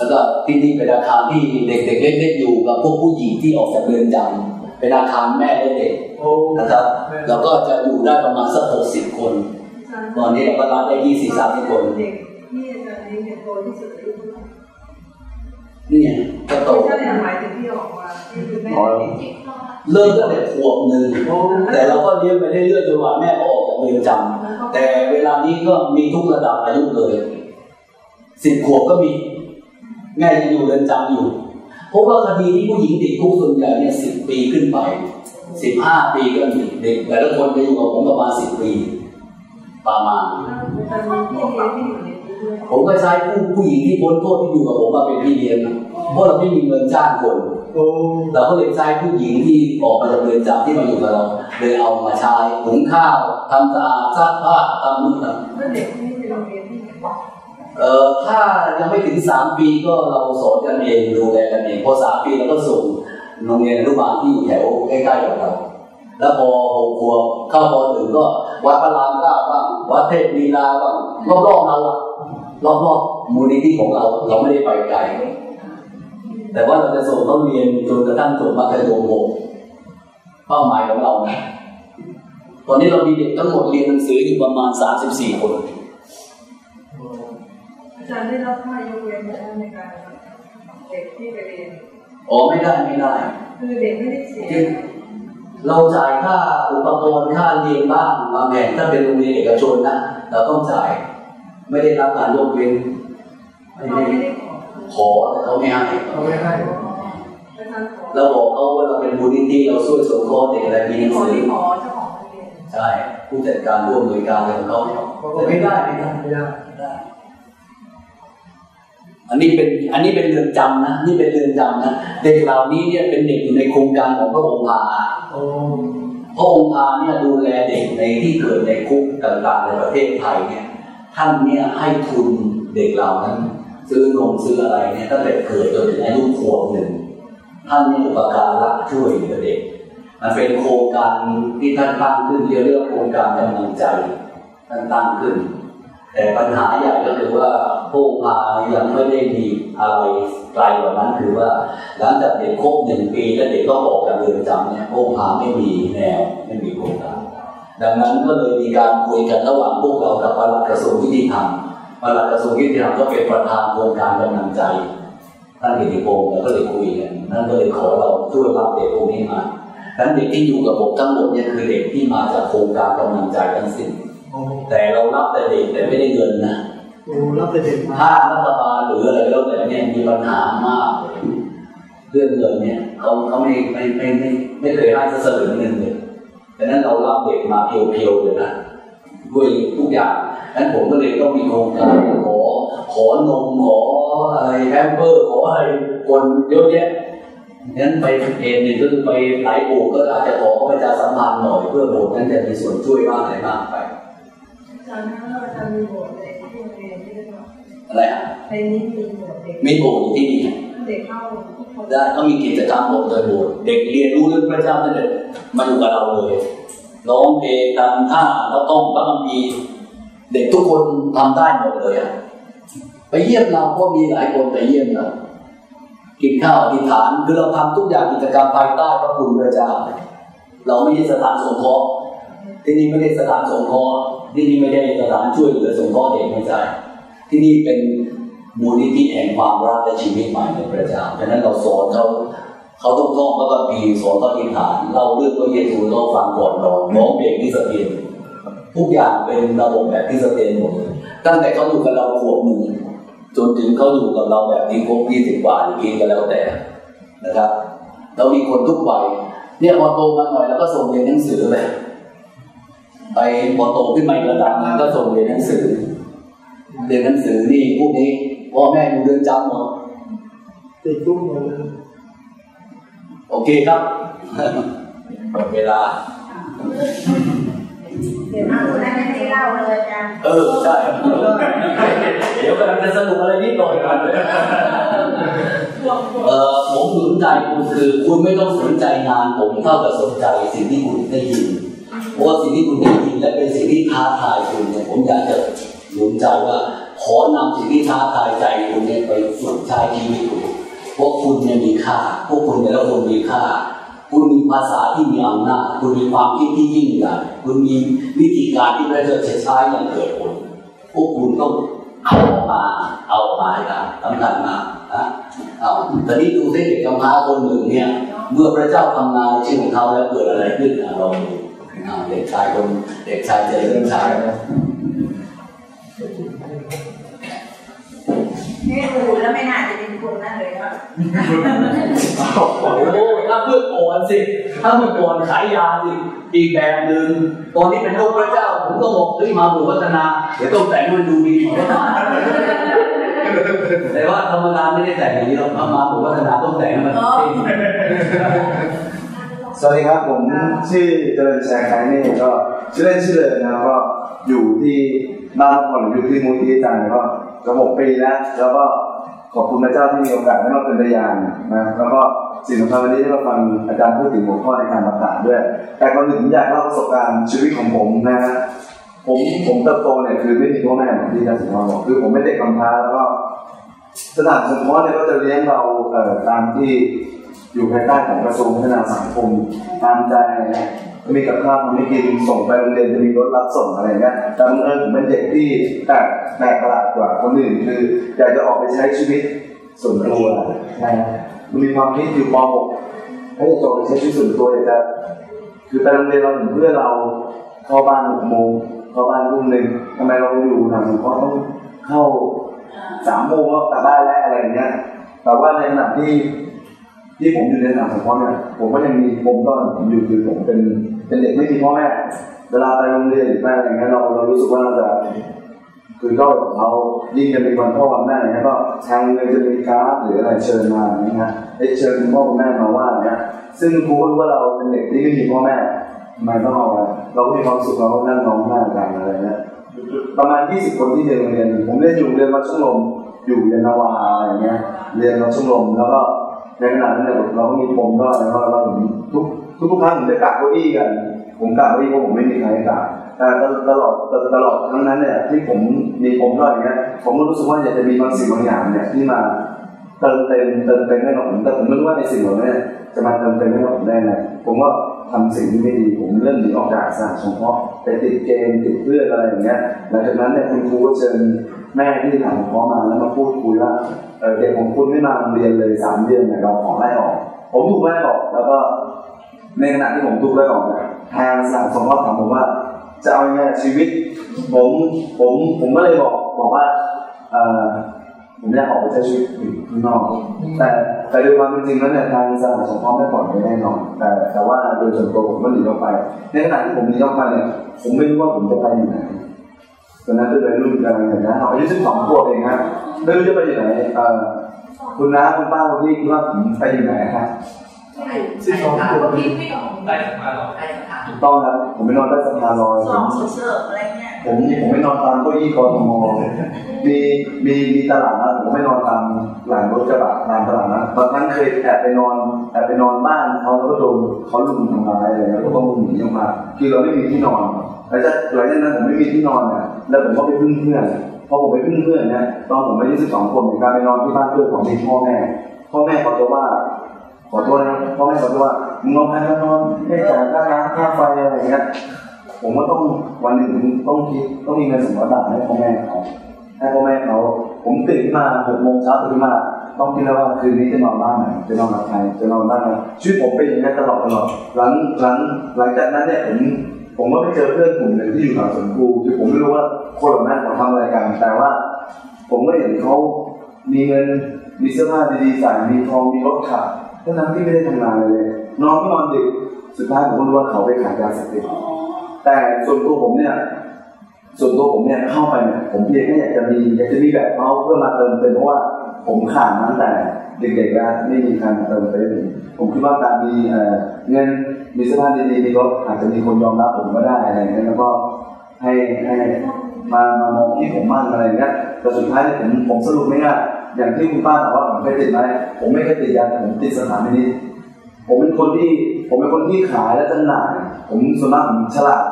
แล้วก็ที่นี่เป็นอาคารที่เด็กๆเล็กๆอยู่กับพวกผู้หญิงที่ออกจากเรือนจำเป็นอาคารแม่และเด็กโอ้นะครับเราก็จะอยู่ได้ประมาณสักหกสิบคน ตอนนี้เราก็รับได้ยี่สิบสามสิบคนเด็กที่อาจารย์นี้เนี่ยโตที่สุดอายุเท่าไหร่นี่ไงก็โตไม่ใช่หมายถึงที่ออกมาที่คือแม่เด็กเริ่มตั้งแต่ขวบหนึ่งโอ้แต่เราก็เลี้ยงไปเรื่อยๆจนกว่าแม่ก็ออกจากเรือนจำแต่เวลานี้ก็มีทุกระดับอายุเลยสิบขวบก็มี แม่ยังอยู่เรือนจำอยู่เพราะว่าคดีที่ผู้หญิงติดคุกส่วนใหญ่เนี่ยสิบปีขึ้นไปสิบห้าปีก็มีเด็กแต่ละคนจะอยู่กับผมประมาณสิบปีประมาณแต่มีพี่เลี้ยในนี้ด้วยผมก็ใช้ผู้ผู้หญิงที่พ้นโทษที่อยู่กับผมมาเป็นพี่เลี้ยงเพราะเราไม่มีเงินจ้างคนเราก็เลยใช้ผู้หญิงที่ออกมาจากเรือนจำที่มาอยู่กับเราเลยเอามาใช้หุงข้าวทำสะอาดซักผ้าทำนู่นทำเด็กที่ไปโรงเรียนที่น เอ่อถ้ายังไม่ถึงสามปีก็เราสอนกันเองดูแลกันเองพอสามปีเราก็ส่งโรงเรียนอนุบาลที่อยู่แถวใกล้ๆกับเราแล้วพอหกขวบเข้าปหนึ่งก็วัดพระรามเก้าบ้างวัดเทพลีลาบ้างรอบๆเราอะรอบๆมูลนิธิของเราเราไม่ได้ไปไกลแต่ว่าเราจะส่งเขาเรียนจนกระทั่งจบมัธยมหกเป้าหมายของเรานะตอนนี้เรามีเด็กทั้งหมดเรียนหนังสืออยู่ประมาณ34คน ทจารย์ได้รับค่ายกเว้นในการเด็กที่ไปเรียนอ๋อไม่ได้ไม่ได้ คือเด็กไม่ได้เสียเราจ่ายค่าอุปกรณ์ค่าเรียนบ้างบางแห่งถ้าเป็นโรงเรียนเอกชนนะเราต้องจ่าย ไม่ได้รับการยกเว้นไม่เขาได้ไม่ได้ขอขอแต่เขาไม่ให้เขาไม่ให้อาจารย์ขอเราบอกเขาว่าเราเป็นมูลนิธิเราช่วยสงเคราะห์เด็กอะไรมีหนังขอสือที่ขอเจ้าของโรงเรียนใช่ผู้จัดการร่วมมือการอะไรของเขาแต่ไม่ได้ไม่ได้ไม่ได้ไม่ได้ อันนี้เป็นอันนี้เป็นเรือนจำนะนี่เป็นเรือนจำนะเด็กเหล่านี้เนี่ยเป็นเด็กอยู่ในโครงการของพระองค์พาโอ้พระองค์พาเนี่ยดูแลเด็กในที่เกิดในคุกต่างๆในประเทศไทยเนี่ยท่านเนี่ยให้ทุนเด็กเหล่านั้น ซื้อนมซื้ออะไรเนี่ยตั้งแต่เกิดจนถึงอายุขวบหนึ่งท่านเนี่ยอุปการะช่วยเหลือเด็กมันเป็นโครงการที่ท่านตั้งขึ้นเรียกว่าโครงการกำลังใจท่านตั้งขึ้น แต่ปัญหาใหญ่ก็คือว่า ผู้พายังไม่ได้มีอะไรไกลกว่านั้นคือว่า หลังจากเด็กครบหนึ่งปีแล้วเด็กก็ออกจากเรือนจำเนี่ยผู้พาไม่มีแนวไม่มีโครงการดังนั้นก็เลยมีการคุยกันระหว่างพวกเรากับปลัดกระทรวงยุติธรรมปลัดกระทรวงยุติธรรมก็เป็นประธานโครงการกำลังใจท่านกิติพงศ์แล้วก็เลยคุยกันท่านก็เลยขอเราช่วยรับเด็กพวกนี้มาดังนั้นเด็กที่อยู่กับผมทั้งหมดเนี่ยคือเด็กที่มาจากโครงการกำลังใจทั้งสิ้นโอ้แต่เรารับแต่เด็กแต่ไม่ได้เงินนะ โอ้รับแต่เด็กมาถ้ารัฐบาลหรืออะไรแล้วแต่เนี่ยมีปัญหามากเลยเรื่องเงินเนี่ยเขาเขาไม่ไม่ไม่ไม่ไม่เคยให้สักสลึงหนึ่งเลยดังนั้นเรารับเด็กมาเพียวๆเลยนะด้วยทุกอย่างนั้นผมก็เลยต้องมีโครงการขอขอนมขออะไรแพมเปอร์ขออะไรคนเยอะแยะนั้นไปเองเนี่ยก็คือไปหลายโบสถ์ก็อาจจะขอประชาสัมพันธ์หน่อยเพื่อโบสถ์นั้นจะมีส่วนช่วยบ้างอะไรบ้างไปอาจารย์นะอาจารย์มีโบสถ์ อะไรอะในนี้มีโบสถ์เด็กมีโบสถ์อยู่ที่นี่เด็กเข้าทุกคนได้ก็มีกิจกรรมโบสถ์โดยโบสถ์เด็กเรียนรู้เรื่องพระเจ้าตั้งแต่มาอยู่กับเราเลยร้องเพลงทำท่าแล้วต้องพระคัมภีร์เด็กทุกคนทำได้หมดเลยอะไปเยี่ยมเราก็มีหลายคนไปเยี่ยมเรากินข้าวอธิษฐานคือเราทำทุกอย่างกิจกรรมภายใต้พระคุณพระเจ้า เราไม่ใช่สถานสงเคราะห์ที่นี่ไม่ได้สถานสงเคราะห์ที่นี่ไม่ได้สถานช่วยเหลือสงเคราะห์เด็กไม่ใช่ ที่นี่เป็นมูลนิธิแห่งความรักและชีวิตใหม่ในพระเจ้าฉะนั้นเราสอนเขาเขาต้องท่องพระคัมภีร์สอนเขาอิฐานเราเรื่องพระเยซูเราฟังก่อนนอนร้องเพลงนิสเตียนทุกอย่างเป็นระบบแบบนิสเตียนหมดตั้งแต่เขาอยู่กับเราขวบหนึ่งจนถึงเขาอยู่กับเราแบบนี้ครบยี่สิบกว่าหรือปีก็แล้วแต่นะครับเรามีคนทุกวัยเนี่ยพอโตมาหน่อยแล้วก็ส่งเรียนหนังสือเลยไปพอโตขึ้นมาอีกระดับนึงก็ส่งเรียนหนังสือ เรียนหนังสือนี่พวกนี้พ่อแม่อยู่เรือนจำหมดติดคุกหมดเลยโอเคครับหมดเวลาเดี๋ยวมาคุณนั้นไม่ได้เล่าเลยอาจารย์เออใช่เดี๋ยวกำลังจะสรุปอะไรนิดหน่อยกันเออผมสนใจคุณคือคุณไม่ต้องสนใจงานผมเท่ากับสนใจสิ่งที่คุณได้ยินเพราะว่าสิ่งที่คุณได้ยินและเป็นสิ่งที่ท้าทายคุณเนี่ยผมอยากจะห นุนใจว่าขอนำสิ่งที่ท้าทายใจคุณเนี่ยไปฝึกใช้ชีวิตคุณเพราะคุณเนี่ยมีค่า พวกคุณแต่ละคนมีค่า คุณมีภาษาที่มีอำนาจคุณมีความคิดที่ยิ่งใหญ่คุณมีวิธีการที่พระเจ้าจะใช้อย่างเกิดผลพวกคุณต้องเอาออกมาเอาออกมาให้ได้สำคัญมากนะเอาแต่นี้ดูสิเด็กกำพร้าคนหนึ่งเนี่ย เมื่อพระเจ้าทำงานในชีวิตของเขาแล้วเกิดอะไรขึ้นเราดูเด็กชายคนเด็กชายเจริญชาย นะนี่ดูแล้วไม่น่าจะเป็นคนนั่นเลยว่าโอ้โหถ้าเมื่อก่อนสิ ถ้าเมื่อก่อนขายยาสิอีกแบบหนึ่งตอนนี้เป็นลูกพระเจ้า ผมก็บอกเฮ้ยมาบุพัฒนาเดี๋ยวต้องแต่งให้มันดูดีหน่อยแต่ว่าธรรมดาไม่ได้แต่งอย่างนี้หรอกมาบุพัฒนาต้องแต่งให้มันเท่สวัสดีครับ ผมชื่อเจริญชัยคล้ายเน่ก็ชื่อเล่นชื่อเลยนะครับก็อยู่ที่บ้านผ่อนอยู่ที่มูลที่จันทร์ก็ จะหกปีแล้ว แล้วก็ขอบคุณพระเจ้าที่มีโอกาสได้มาเป็นพยานนะแล้วก็สิ่งสำคัญวันนี้ที่เราฟังอาจารย์พูดถึงหัวข้อในการประกาศด้วย แต่ก่อนอื่นผมอยากเล่าประสบการณ์ชีวิตของผมนะฮะผมผมเติบโตเนี่ยคือไม่มีพ่อแม่เหมือนที่อาจารย์สิงห์บอกคือผมไม่เด็กกำพร้าแล้วก็สถานสงเคราะห์เนี่ยก็จะเลี้ยงเราเอ่อตามที่อยู่ภายใต้ของกระทรวงพัฒนาสังคมตามใจอะ มีกับข้าวทำให้กินส่งไปโรงเรียนจะมีรถรับส่งอะไรเงี้ยแต่บังเอิญผมเป็นเด็กที่แปลกแปลกประหลาดกว่าคนอื่นคืออยากจะออกไปใช้ชีวิตส่วนตัวนะมันมีความคิดอยู่ป .6 ถ้าจะออกไปใช้ชีวิตส่วนตัวอยากจะคือไปโรงเรียนเราถึงเพื่อเราเข้าบ้านหกโมงเข้าบ้านทุ่มหนึ่งทำไมเราอยู่ทางสงเคราะต้องเข้าสามโมงก็กลับบ้านแล้วอะไรเงี้ยแต่ว่าในขณะที่ ที่ผมอยู่ในสถานสงเคราะห์เนี่ยผมก็ยังมีปมด้อยผมอยู่คือผมเป็นเป็นเด็กไม่มีพ่อแม่เวลาไปโรงเรียนหรือไปอะไรเงี้ยเราเรารู้สึกว่าเราจะคือก็เขายิ่งจะมีวันพ่อวันแม่อะไรเงี้ยก็ทางโรงเรียจะมีการ์ดหรืออะไรเชิญมาอย่างเงี้ยนะได้เชิญคุณพ่อคุณแม่มาว่าเงี้ยซึ่งครูก็รู้ว่าเราเป็นเด็กที่ไม่มีพ่อแม่ทำไมต้องเอาไว้เราก็มีความสุขเราก็นั่งร้องไห้กันอะไรเงี้ยประมาณ 20 คนที่เรียนโรงเรียนผมเรียนอยู่เรียนวัดชุ่มลมอยู่เรียนนาวาอะไรเงี้ยเรียนวัดชุ่มลมแล้วก็ ในขณะนั้นเนี่ยเราก็มีปมก็แล้วก็เราทุกทุกทุกครั้งผมจะกะเก้าอี้กัน ผมกะเก้าอี้เพราะผมไม่มีใครกะแต่ตลอดตลอดครั้งนั้นเนี่ยที่ผมมีปมก็อย่างเงี้ยผมก็รู้สึกว่าอยากจะมีบางสิ่งบางอย่างเนี่ยที่มาเติมเต็มเติมเต็มให้กับผมแต่ผมไม่รู้ว่าในสิ่งเหล่านี้จะมาเติมเต็มให้กับผมได้ไงผมก็ทำสิ่งที่ไม่ดีผมเริ่มหนีออกจากสาสงเคราะห์ไปติดเกมติดเพื่อนอะไรอย่างเงี้ยหลังจากนั้นเนี่ยคุณครูก็เชิญแม่ที่ถานสงเคราะห์มาแล้วมาพูดคุยว่า เด็กของคุณไม่มาโรงเรียนเลยสามเดือนเนี่ยเราขอไล่ออก ผมถูกไล่ออกแล้วก็ในขณะที่ผมถูกไล่ออกเนี่ยทางสถานสงคราะห์ถามผมว่า จะเอายังไงกับชีวิต ผมผมผมก็เลยบอกบอกว่าเออผมอยากออกไปใช้ชีวิตข้างนอก แต่แต่โดยความเป็นจริงแล้วเนี่ยทางสถานสงเคราะห์ไม่ปล่อยไม่แน่นอนแต่แต่ว่าโดยส่วนตัวผมก็หนีออกไป ในขณะที่ผมหนีออกไปเนี่ยผมไม่รู้ว่าผมจะไปอยู่ไหน ตอนนั้นเป็นวัยรุ่นกำลังอย่างนั้นอายุสิบสองขวบเองครับไม่รู้จะไปอยู่ไหนเอ่อคุณน้าคุณป้าคุณพี่คิดว่าผมไปอยู่ไหนครับสิบสองคนก็คิดไม่ออกได้สัมภาษณ์เรา ถูกต้องครับผมไปนอนใต้สะพานลอยสผองมเสิร์ฟอะไรเงี้ยผมผมไม่นอนตามเก้าอี้กทมมีมีมีตลาดนะผมไม่นอนตามหลังรถกระบะตามตลาดนะบางครั้งเคยแอบไปนอนแอบไปนอนบ้านเขาแล้วก็โดนเขาลุมทำร้ายอะไรแล้วก็ต้องหนีออกมาคือเราไม่มีที่นอนหลังจากหลังจากนั้นผมไม่มีที่นอนเนี่ยแล้วผมก็ไปพึ่งเพื่อนพอผมไปพึ่งเพื่อนเนี่ยตอนผมอายุสิบสองขวบเนี่ยการไปนอนที่บ้านเพื่อนของมีพ่อแม่ พ่อแม่เขาจะว่าขอโทษนะพ่อแม่เขาจะว่า มึงเอาใครมานอนไม่จ่ายค่าน้ำค่าไฟอะไรเงี้ย ผมก็ต้องวันหนึ่งต้องคิดต้องมีเงินสมรสบาทให้พ่อแม่เขาให้พ่อแม่เขาผมตื่นมาหกโมงเช้าตื่นมาต้องคิดแล้วว่าคืนนี้จะนอนบ้านไหนจะนอนกับใครจะนอนบ้านไหนชีวิตผมเป็นอย่างนี้ตลอดตลอดหลังหลังหลังจากนั้นเนี่ยผมผมก็ไปเจอเพื่อนกลุ่มหนึ่งที่อยู่แถวสวนภูคือผมไม่รู้ว่าคนเหล่านั้นเขาทำอะไรกันแต่ว่า ผมก็เห็นเขามีเงินมีเสื้อผ้าดีๆใส่มีทองมีรถขับทั้งที่ไม่ได้ทำงานเลย นอนก็นอนดึกสุดท้ายผมก็รู้ว่าเขาไปขายยาเสพติดแต่ส่วนตัวผมเนี่ย ส่วนตัวผมเนี่ยเข้าไปเนี่ยผมเพียงแค่อยากจะมีอยากจะมีแบบเขาเพื่อมาเติมเต็มเพราะว่าผมขาดมาตั้งแต่เด็กๆแล้วไม่มีการเติมเต็มผมคิดว่าการมีเงินมีสื้อผ้าดีๆมีรถอาจจะมีคนยอมรับผมก็ได้อะไรอย่างเงี้ยแล้วก็ให้ให้มามามองที่ผมมั่นอะไรอย่างเงี้ยแต่สุดท้ายเนี่ยผมผมสรุปไม่ง่ายอย่างที่คุณป้าถามว่าผมเคยติดไหมผมไม่เคยติดยาผมติดสถานนิจ ผมเป็นคนที่ผมเป็นคนที่ขายและจำหน่าย ผมส่วนมากผมฉลาด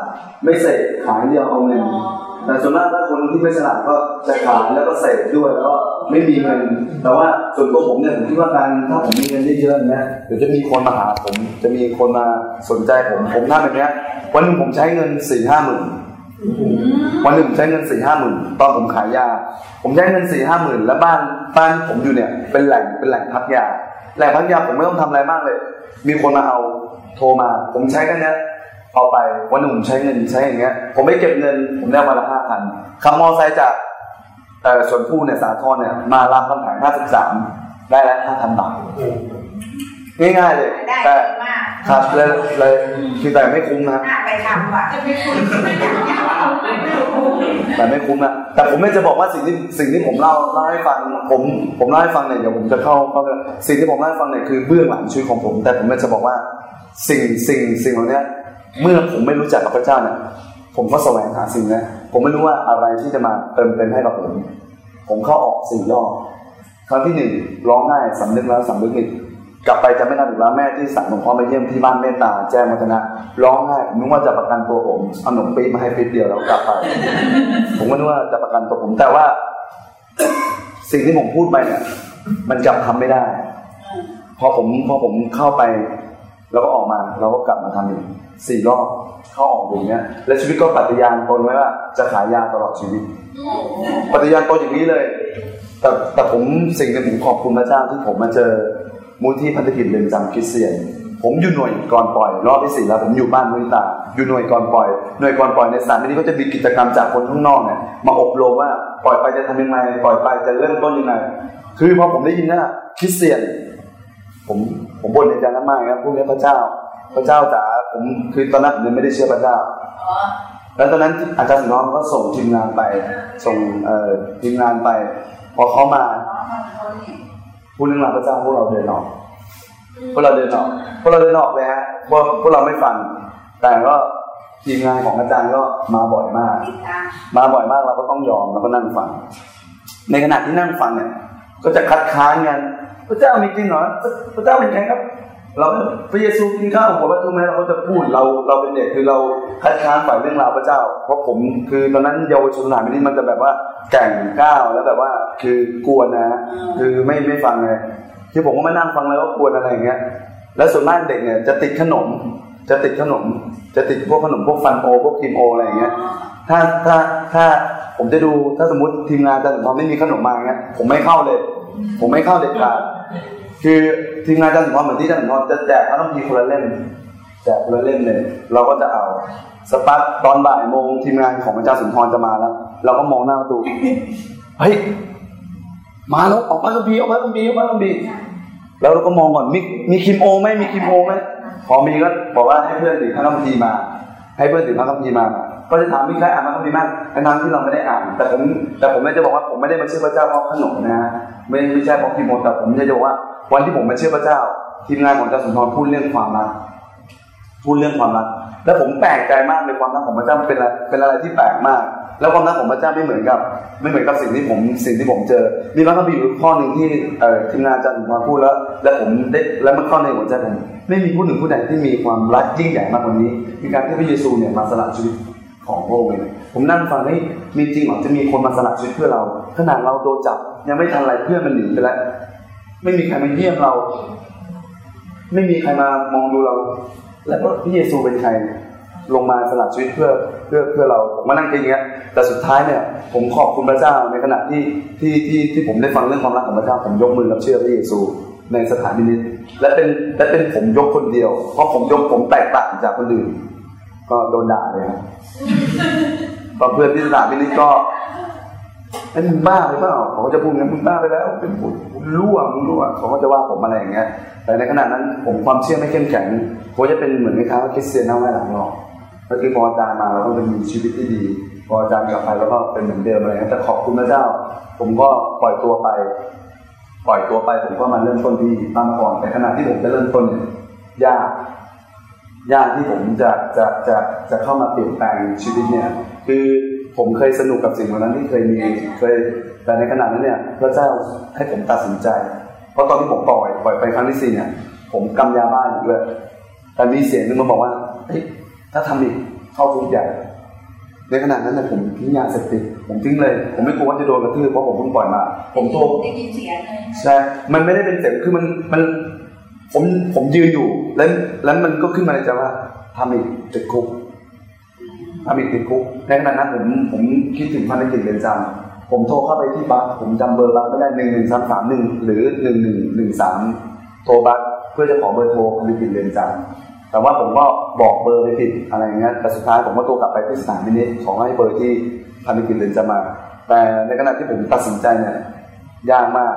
ไม่เสพขายเดียวเอาเงินแต่ส่วนมากถ้าคนที่ไม่ฉลาดก็จะขายแล้วก็เสพด้วยแล้วก็ไม่มีเงิน แต่ว่าส่วนตัวผมเนี่ยผมคิดว่าการถ้าผมมีเงินเยอะๆเนี่ยเดี๋ยวจะมีคนมาหาผม จะมีคนมาสนใจผมผมหน้าแบบเนี้ยวันหนึงผมใช้เงินสี่ห้าหมื่นวันหนึ่งผมใช้เงินสี่ห้าหมื่นตอนผมขายยา ผมใช้เงินสี่ห้าหมื่นแล้วบ้านบ้านผมอยู่เนี่ยเป็นแหล่งเป็นแหล่งพักยา แหล่งพักยาผมไม่ต้องทำอะไรมากเลย มีคนมาเอาโทรมา ผมใช้แค่เนี้ยเอาไปวันหนึ่งผมใช้เงินใช้อย่างเงี้ย ผมไม่เก็บเงิน ผมได้วันละห้าพันขับมอไซค์จากเอ่อสวนผู้เนี่ยสาทรเนี่ยมารามคำแหงห้าสิบสามได้แล้วห้าพันบาทง่ายๆเลยได้แต่มาก ครับเลยเลยคือแต่ไม่คุ้มนะน่าไปทำว่ะจะไม่คุยไม่อยากอยากเอาไม่รู้แต่ไม่คุ้มนะแต่ผมไม่จะบอกว่าสิ่งที่สิ่งที่ผมเล่าเล่าให้ฟังผมผมเล่าให้ฟังเนี่ยเดี๋ยวผมจะเข้าเข้าไปสิ่งที่ผมเล่าให้ฟังเนี่ยคือเบื้องหลังชีวิตของผม แต่ผมจะบอกว่าสิ่งสิ่งสิ่งเหล่านี้เมื่อผมไม่รู้จักกับพระเจ้าเนี่ยผมก็แสวงหาสิ่งนี้ผมไม่รู้ว่าอะไรที่จะมาเติมเต็มให้กับผม ผมเข้าออกสี่รอบครั้งที่หนึ่งร้องไห้สำนึกแล้วสำนึกอีก กลับไปจะไม่นานอีกแล้วแม่ที่สั่งหลวงพ่อมาเยี่ยมที่บ้านเมตตาแจ้งวัฒนะร้องไห้ผมนึกว่าจะประกันตัวผมเอาขนมปี๊บมาให้ปี๊บเดียวแล้วกลับไป ผมก็นึกว่าจะประกันตัวผม แต่ว่า สิ่งที่ผมพูดไปเนี่ย มันกลับทำไม่ได้ พอผมพอผมเข้าไป แล้วก็ออกมาเราก็กลับมาทำอีกสี่รอบเข้าออกอย่างเงี้ย และชีวิตก็ปฏิญาณตนไว้ว่า จะขายยาตลอดชีวิตปฏิญาณตนอย่างนี้เลย แต่แต่ผมสิ่งหนึ่งผมขอบคุณพระเจ้าที่ผมมาเจอ มูลที่พันธกิจเรือนจำคริสเตียน ผมอยู่หน่วยก่อนปล่อย รอบที่สี่แล้วผมอยู่บ้านมุนิตา อยู่หน่วยก่อนปล่อย หน่วยก่อนปล่อยในสถานที่นี้ก็จะมีกิจกรรมจากคนข้างนอกเนี่ยมาอบรมว่าปล่อยไปจะทำยังไงปล่อยไปจะเริ่มต้นยังไง คือพอผมได้ยินว่าคริสเตียน ผมผมบ่นในใจนั้นมากครับพวกนี้พระเจ้า พระเจ้าจ๋าผมคือตอนนั้นผมยังไม่ได้เชื่อพระเจ้าแล้วตอนนั้นอาจารย์สิงห์น้องก็ส่งทีมงานไป ส่งเอ่อทีมงานไป พอเขามา พูดเรื่องราพระเจ้าพวกเราเดินออกพวกเราเดินออกพวกเราเดินออกเลยฮะพวกพวกเราไม่ฟังแต่ก็ทีมงานของอาจารย์ก็มาบ่อยมาก มาบ่อยมากเราก็ต้องยอมเราก็นั่งฟัง ในขณะที่นั่งฟังเนี่ย ก็จะคัดค้านกันพระเจ้ามีจริงเหรอพระเจ้าเป็นไงครับ เราพระเยซูกินข้าวหัวประตูไหมเราก็จะพูดเราเราเป็นเด็กคือเราคัดค้านฝ่ายเรื่องราวพระเจ้า เพราะผมคือตอนนั้นเยาวชนสถานนี้มันจะแบบว่าแก่งก้าวแล้วแบบว่าคือกลัวนะ คือไม่ไม่ฟังเลยที่ผมก็มานั่งฟังแล้วก็กลัวอะไรอย่างเงี้ย แล้วส่วนมากเด็กเนี่ยจะติดขนม จะติดขนม จะติดพวกขนมพวกฟันโอพวกครีมโออะไรอย่างเงี้ยถ้าถ้าถ้าผมจะดูถ้าสมมติทีมงานอาจารย์สมไม่มีขนมมาเงี้ยผมไม่เข้าเลย ผมไม่เข้าเด็ดขาด คือทีมงานอาจารย์สมพรเหมือนที่อาจารย์สมพรจะแจกพระคัมภีร์คนละเล่มแจกคนละเล่มเลย เราก็จะเอาสปัดตอนบ่ายโมงทีมงานของอาจารย์สมพรจะมาแล้ว เราก็มองหน้าประตูเฮ้ยมาแล้วออกพระคัมภีร์ออกพระคัมภีร์ออกพระคัมภีร์แล้วเราก็มองก่อนมีมีคิมโอไหมมีคิมโอไหมพอมีก็บอกว่าให้เพื่อนถือพระคัมภีร์มา ให้เพื่อนถือพระคัมภีร์มา ก็จะถามมีใครอ่านพระคัมภีร์บ้างทั้งที่เราไม่ได้อ่าน แต่ผมแต่ผมไม่ได้บอกว่าผมไม่ได้มาเชื่อพระเจ้าเพราะขนมนะฮะไม่ไม่ใช่เพราะกิมโมแต่ผมจะบอกว่า วันที่ผมมาเชื่อพระเจ้า ทีมงานของอาจารย์สุนทรพูดเรื่องความรักพูดเรื่องความรักแล้วผมแปลกใจมากเลยความรักของพระเจ้าเป็นอะไรเป็นอะไรที่แปลกมาก แล้วความรักของพระเจ้าไม่เหมือนกับ ไม่เหมือนกับสิ่งที่ผมสิ่งที่ผมเจอ มีพระคัมภีร์อยู่ข้อหนึ่งที่ทีมงานอาจารย์สุนทรพูดแล้ว และผมได้และมันเข้าในหัวใจผมไม่มีผู้หนึ่งผู้ใดที่มีความรักยิ่งใหญ่มากกว่านี้คือการที่พระเยซูเนี่ยมาสละชีวิตของโลกเลยผมนั่งฟังเฮ้ยมีจริงหรอจะมีคนมาสละชีวิตเพื่อเรา ขนาดเราโดนจับยังไม่ทันไรเพื่อนมันหนีไปแล้ว ไม่มีใครมาเยี่ยมเรา ไม่มีใครมามองดูเรา แล้วก็พระเยซูเป็นใคร ลงมาสละชีวิตเพื่อเพื่อเพื่อเราผมมานั่งคิดอย่างเงี้ย แต่สุดท้ายเนี่ย ผมขอบคุณพระเจ้าในขณะที่ที่ที่ที่ผมได้ฟังเรื่องความรักของพระเจ้าผมยกมือรับเชื่อพระเยซูในสถานนี้และเป็นและเป็นผมยกคนเดียว เพราะผมยกผมแตกต่างจากคนอื่น ก็โดนด่าเลยครับเพื่อนที่สถานนี้ก็ ไอ้มึงบ้าไปเปล่าเขาก็จะพูดงั้นมึงบ้าไปแล้วเป็นผู้รั่วมึงรั่วเขาก็จะว่าผมอะไรอย่างเงี้ย แต่ในขณะนั้นผมความเชื่อไม่เข้มแข็งผมจะเป็นเหมือนคล้าว่าคริสเตียนหน้าไม่หลังหรอกก็คือพออาจารย์มาเราก็จะมีชีวิตที่ดี พออาจารย์กลับไปแล้วก็เป็นเหมือนเดิมอะไรเงี้ยแต่ขอบคุณพระเจ้า ผมก็ปล่อยตัวไป ปล่อยตัวไปผมก็มาเริ่มต้นที่บ้านก่อนแต่ขณะที่ผมจะเริ่มต้นยยากยากที่ผมจะจะจะจะเข้ามาเปลี่ยนแปลงชีวิตเนี่ย คือ ผมเคยสนุกกับสิ่งเหล่านั้นที่เคยมีเคยแต่ในขณะนั้นเนี่ยพระเจ้าให้ผมตัดสินใจ เพราะตอนที่ผมปล่อยปล่อยไปครั้งที่สี่เนี่ย ผมกำยาบ้าอยู่ด้วยแต่มีเสียงนึงมาบอกว่าเฮ้ยถ้าทำอีกเข้าคุกใหญ่ ในขณะนั้นเนี่ยผมทิ้งยาเสพติดผมทิ้งเลย ผมไม่กลัวว่าจะโดนกระทืบเพราะผมเพิ่งปล่อยมา ผมโทรได้ยินเสียงเลยใช่ มันไม่ได้เป็นเสียงคือมันมันผมผมยืนอยู่แล้วแล้วมันก็ขึ้นมาในใจว่าทำอีกติดคุก ทำอีกติดคุกในขณะนั้นผมผมคิดถึงภารกิจเรือนจำผมโทรเข้าไปที่บัสผมจำเบอร์บัสไม่ได้หนึ่งหนึ่งสามสามหนึ่งหรือหนึ่งหนึ่งหนึ่งสามโทรบัสเพื่อจะขอเบอร์โทรภารกิจเรือนจำแต่ว่าผมก็บอกเบอร์ไปผิดอะไรเงี้ยแต่สุดท้ายผมก็โทรกลับไปที่สถานพินิจขอให้เบอร์ที่ภารกิจเรือนจำมา แต่ในขณะที่ผมตัดสินใจเนี่ยยากมาก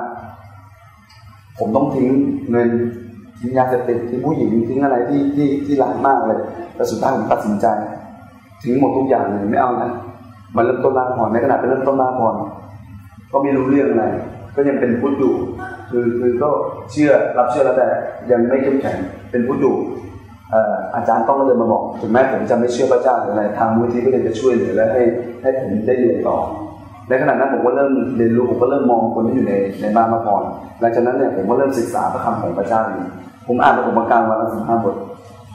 ผมต้องทิ้งเงินทิ้งยาเสพติดทิ้งผู้หญิงทิ้งอะไรที่ที่ที่หลายมากเลยแต่สุดท้ายผมตัดสินใจ ทิ้งหมดทุกอย่างเลยไม่เอานะมันเริ่มต้นลาพรในขณะเป็นเริ่มต้นลาพรก็ไม่รู้เรื่องอะไรก็ยังเป็นพุทธอยู่คือคือก็เชื่อรับเชื่อแล้วแต่ยังไม่เข้มแข็งเป็นพุทธอยู่อาจารย์ต้องเดินมาบอกถึงแม้ผมจะไม่เชื่อพระเจ้าหรืออะไรทางมูลที่ก็ยังจะช่วยเหลือและให้ให้ผมได้เรียนต่อในขณะนั้นผมก็เริ่มเรียนรู้ผมก็เริ่มมองคนที่อยู่ในในบ้านมาก่อนหลังจากนั้นเนี่ยผมก็เริ่มศึกษาพระคำของพระเจ้าผมอ่านพระธรรมกาลวันละสิบห้าบท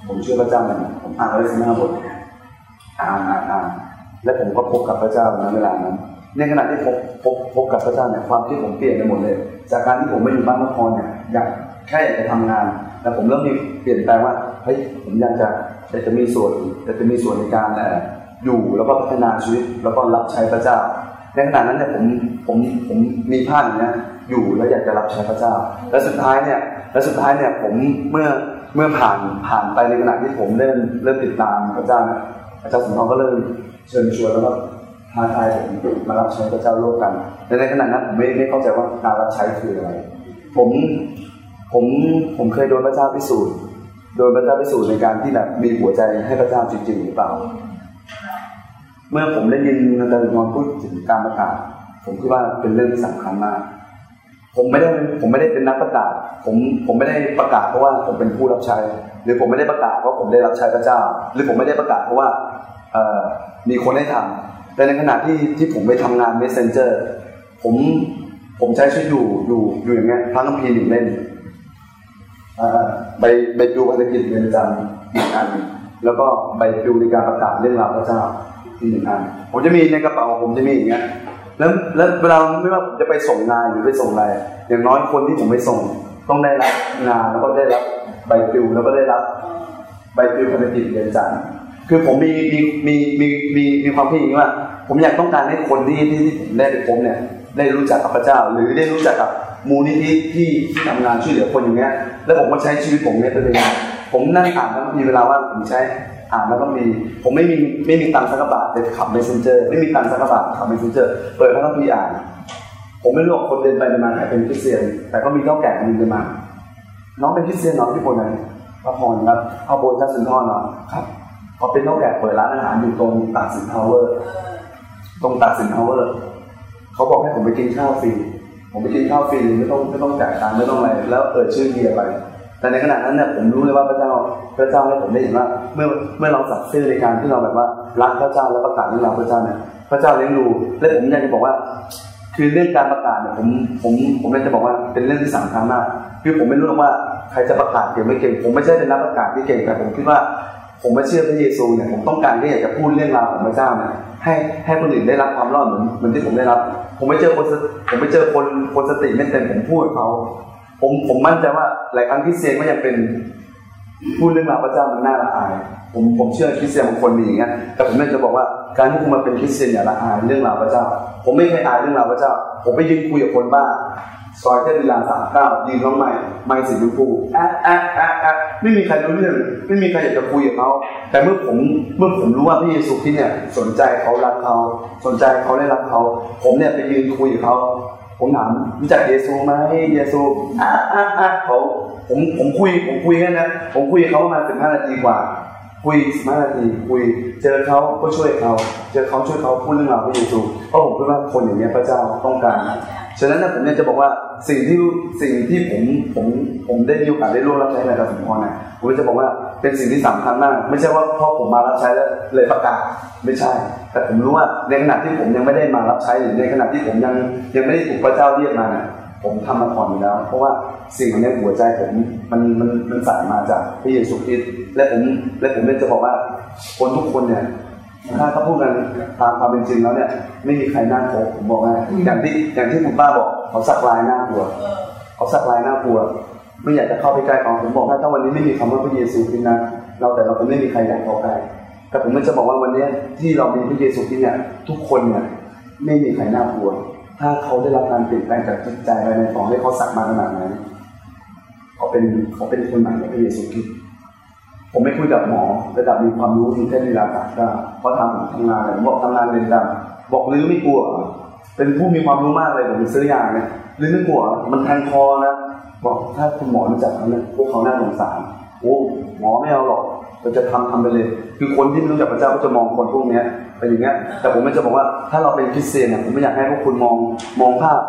ผมเชื่อพระเจ้ามันผมอ่านวันละสิบห้าบท อ่าอ่าอ่าและผมก็พบกับพระเจ้าในเวลานั้น ในขณะที่พบพบพบกับพระเจ้าเนี่ยความคิดผมเปลี่ยนไปหมดเลย จากการที่ผมไม่อยู่บ้านนครเนี่ยอยากแค่อยากจะทำงาน แต่ผมเริ่มมีเปลี่ยนแปลงว่าเฮ้ยผมอยากจะอยากจะมีส่วนอยากจะมีส่วนในการอยู่แล้วก็พัฒนาชีวิตแล้วก็รับใช้พระเจ้าในขณะนั้นเนี่ยผมผมผมมีภาพอย่างนี้อยู่แล้วอยากจะรับใช้พระเจ้า และสุดท้ายเนี่ยและสุดท้ายเนี่ยผมเมื่อเมื่อผ่านผ่านไปในขณะที่ผมเริ่มเริ่มติดตามพระเจ้า นะอาจารย์สมทองก็เริ่มเชิญชวนแล้วก็ท้าทายผมมารับใช้พระเจ้าร่วมกันแต่ในขณะนั้นผมไม่ไม่เข้าใจว่าการรับใช้คืออะไร ผมผมผมเคยโดนพระเจ้าพิสูจน์ โดนพระเจ้าพิสูจน์ในการที่แบบมีหัวใจให้พระเจ้าจริงๆหรือเปล่า เมื่อผมได้ยินอาจารย์นอนพูดถึงการประกาศ ผมคิดว่าเป็นเรื่องที่สำคัญมาก ผมไม่ได้ผมไม่ได้เป็นนักประกาศ ผมผมไม่ได้ประกาศเพราะว่าผมเป็นผู้รับใช้ หรือผมไม่ได้ประกาศเพราะผมได้รับใช้พระเจ้า หรือผมไม่ได้ประกาศเพราะว่ามีคนให้ทำแต่ในขณะที่ที่ผมไปทำงาน messenger ผมผมใช้ชีวิตอยู่อยู่อยู่อย่างเงี้ยพระคัมภีร์หนึ่งเล่มใบใบปลิวภารกิจเรียนจำอีกอันแล้วก็ใบปลิวในการประกาศเรื่องราวพระเจ้าอีกหนึ่งอันผมจะมีในกระเป๋าผมจะมีอย่างเงี้ย แล้วแล้วเวลาไม่ว่าผมจะไปส่งงานหรือไปส่งอะไร อย่างน้อยคนที่ผมไปส่ง ต้องได้รับงานแล้วก็ได้รับใบปลิวแล้วก็ได้รับใบปลิวภารกิจเรียนจำคือผมมีมีมีมีมีมีความคิดอย่างนี้ว่า ผมอยากต้องการให้คนที่ที่ที่ผมได้ไปพบเนี่ย ได้รู้จักกับพระเจ้า หรือได้รู้จักกับมูลนิธิที่ที่ทำงานช่วยเหลือคนอย่างเงี้ย แล้วผมก็ใช้ชีวิตผมเนี่ยเป็นยังไงผมนั่งอ่านแล้วมีเวลาว่าผมใช้ อ่านแล้วก็มีผมไม่มีไม่มีตังค์สักบาทแต่ขับ messenger ไม่มีตังค์สักบาทขับ messenger เปิดพระคัมภีร์อ่าน ผมไม่รู้ว่าคนเดินไปเดินมาใครเป็นคริสเตียน แต่ก็มีเถ้าแก่คนนึงเดินมา น้องเป็นคริสเตียนเนาะพี่คนนั้นพระพรครับพระโบนทัศนทอเนาะครับเขาเป็นเถ้าแก่เปิดร้านอาหารอยู่ตรงตากสินทาวเวอร์ ตรงตากสินทาวเวอร์เขาบอกให้ผมไปกินข้าวฟรีผมไปกินข้าวฟรีไม่ต้องไม่ต้องจ่ายตังค์ไม่ต้องอะไรแล้วเปิดชื่อเบียไป แต่ในขณะนั้นเนี่ยผมรู้เลยว่าพระเจ้าพระเจ้าให้ผมได้เห็นว่า เมื่อเมื่อเราสัตย์ซื่อในการที่เราแบบว่ารักพระเจ้าแล้วประกาศเรื่องราวพระเจ้าเนี่ยพระเจ้าเลี้ยงดูและผมอยากจะบอกว่า คือเรื่องการประกาศเนี่ยผมผมผมอยากจะบอกว่าเป็นเรื่องที่สำคัญมากคือผมไม่รู้ว่าใครจะประกาศเก่งไม่เก่ง ผมไม่ใช่เป็นนักประกาศที่เก่งแต่ผมคิดว่าผมมาเชื่อพระเยซูเนี่ยผมต้องการที่อยากจะพูดเรื่องราวของพระเจ้าเนี่ยให้ให้คนอื่นได้รับความรอดเหมือนเหมือนที่ผมได้รับ ผมไม่เจอคนผมไม่เจอคนคนสติไม่เต็มผมพูดเขา ผมผมมั่นใจว่าหลายครั้งคริเตียนก็ยังเป็นพูดเรื่องราวพระเจ้ามันน่าละอายผมผมเชื่อคริสเตียนบางคนมีอย่างเงี้ยแต่ผมอยากจะบอกว่าการที่คุณมาเป็นคริสเตียนอย่าละอายเรื่องราวพระเจ้า ผมไม่เคยอายเรื่องราวพระเจ้า ผมไปยืนคุยกับคนบ้าซอยเทพลีลาสามเก้ายืนท้องใหม่ไม่สีชมพูแอะแอะแอะแอะไม่มีใครรู้เรื่อง ไม่มีใครอยากจะคุยกับเขาแต่เมื่อผมเมื่อผมรู้ว่าพระเยซูคริสต์เนี่ยสนใจเขารักเขาสนใจเขาได้รักเขา ผมเนี่ยไปยืนคุยกับเขา ผมถามรู้จักเยซูไหมเยซูอะอะอะเขาผมผมคุยผมคุยกันนะผมคุยเขาประมาณสิบห้านาทีกว่า คุยสิบห้านาทีคุย เจอเขาก็ช่วยเขาเจอเขาช่วยเขาพูดเรื่องราวพระเยซูเพราะผมคิดว่าคนอย่างนี้พระเจ้าต้องการ ฉะนั้นผมเนี่ยจะบอกว่าสิ่งที่สิ่งที่ผมผมผมได้มีโอกาสได้ร่วมรับใช้ในการสมพรนะผมจะบอกว่าเป็นสิ่งที่สำคัญมาก ไม่ใช่ว่าพอผมมารับใช้แล้วเลยประกาศไม่ใช่ แต่ผมรู้ว่าในขณะที่ผมยังไม่ได้มารับใช้หรือในขณะที่ผมยังยังไม่ได้ถูกพระเจ้าเรียกมาเนี่ยผมทำมาก่อนอยู่แล้ว เพราะว่าสิ่งนี้หัวใจผมมันมันมันสั่งมาจากพระเยซูคริสต์และผมและผมเลยจะบอกว่าคนทุกคนเนี่ย ถ้าเขาพูดกันตามความเป็นจริงแล้วเนี่ยไม่มีใครน่ากลัวผมบอกว่าอย่างที่อย่างที่คุณป้าบอกเขาสักลายน่ากลัวเขาสักลายน่ากลัว ไม่อยากจะเข้าไปใกล้เขาผมบอกว่าถ้าวันนี้ไม่มีคำว่าพระเยซูคริสต์นะเราแต่เราคงไม่มีใครอยากเข้าใกล้แต่ผมไม่จะบอกว่าวันนี้ที่เรามีพระเยซูคริสต์เนี่ยทุกคนเนี่ยไม่มีใครน่ากลัว ถ้าเขาได้รับการเปลี่ยนแปลงจากจิตใจภายในของให้เขาสักมาขนาดนั้นเขาเป็นเขาเป็นคนใหม่ในพระเยซูคริสต์ ผมไม่คุยกับหมอระดับมีความรู้ที่แค่เวลาตัดก็เขาทำทำงานบอกทำงานเรียนจำบอกลื้อไม่กลัว เป็นผู้มีความรู้มากเลยผมซื้อยาเนี่ยลื้อไม่กลัว มันแทงคอนะบอกถ้าคุณหมอรู้จักเขาเนี่ยพวกเขาน่าสงสารโอ้หมอไม่เอาหรอกเราจะทำทำไปเลย คือคนที่ไม่รู้จักพระเจ้าก็จะมองคนพวกนี้เป็นอย่างเงี้ยแต่ผมไม่จะบอกว่าถ้าเราเป็นคริสเตียนเนี่ยผมไม่อยากให้พวกคุณมองมองภาพ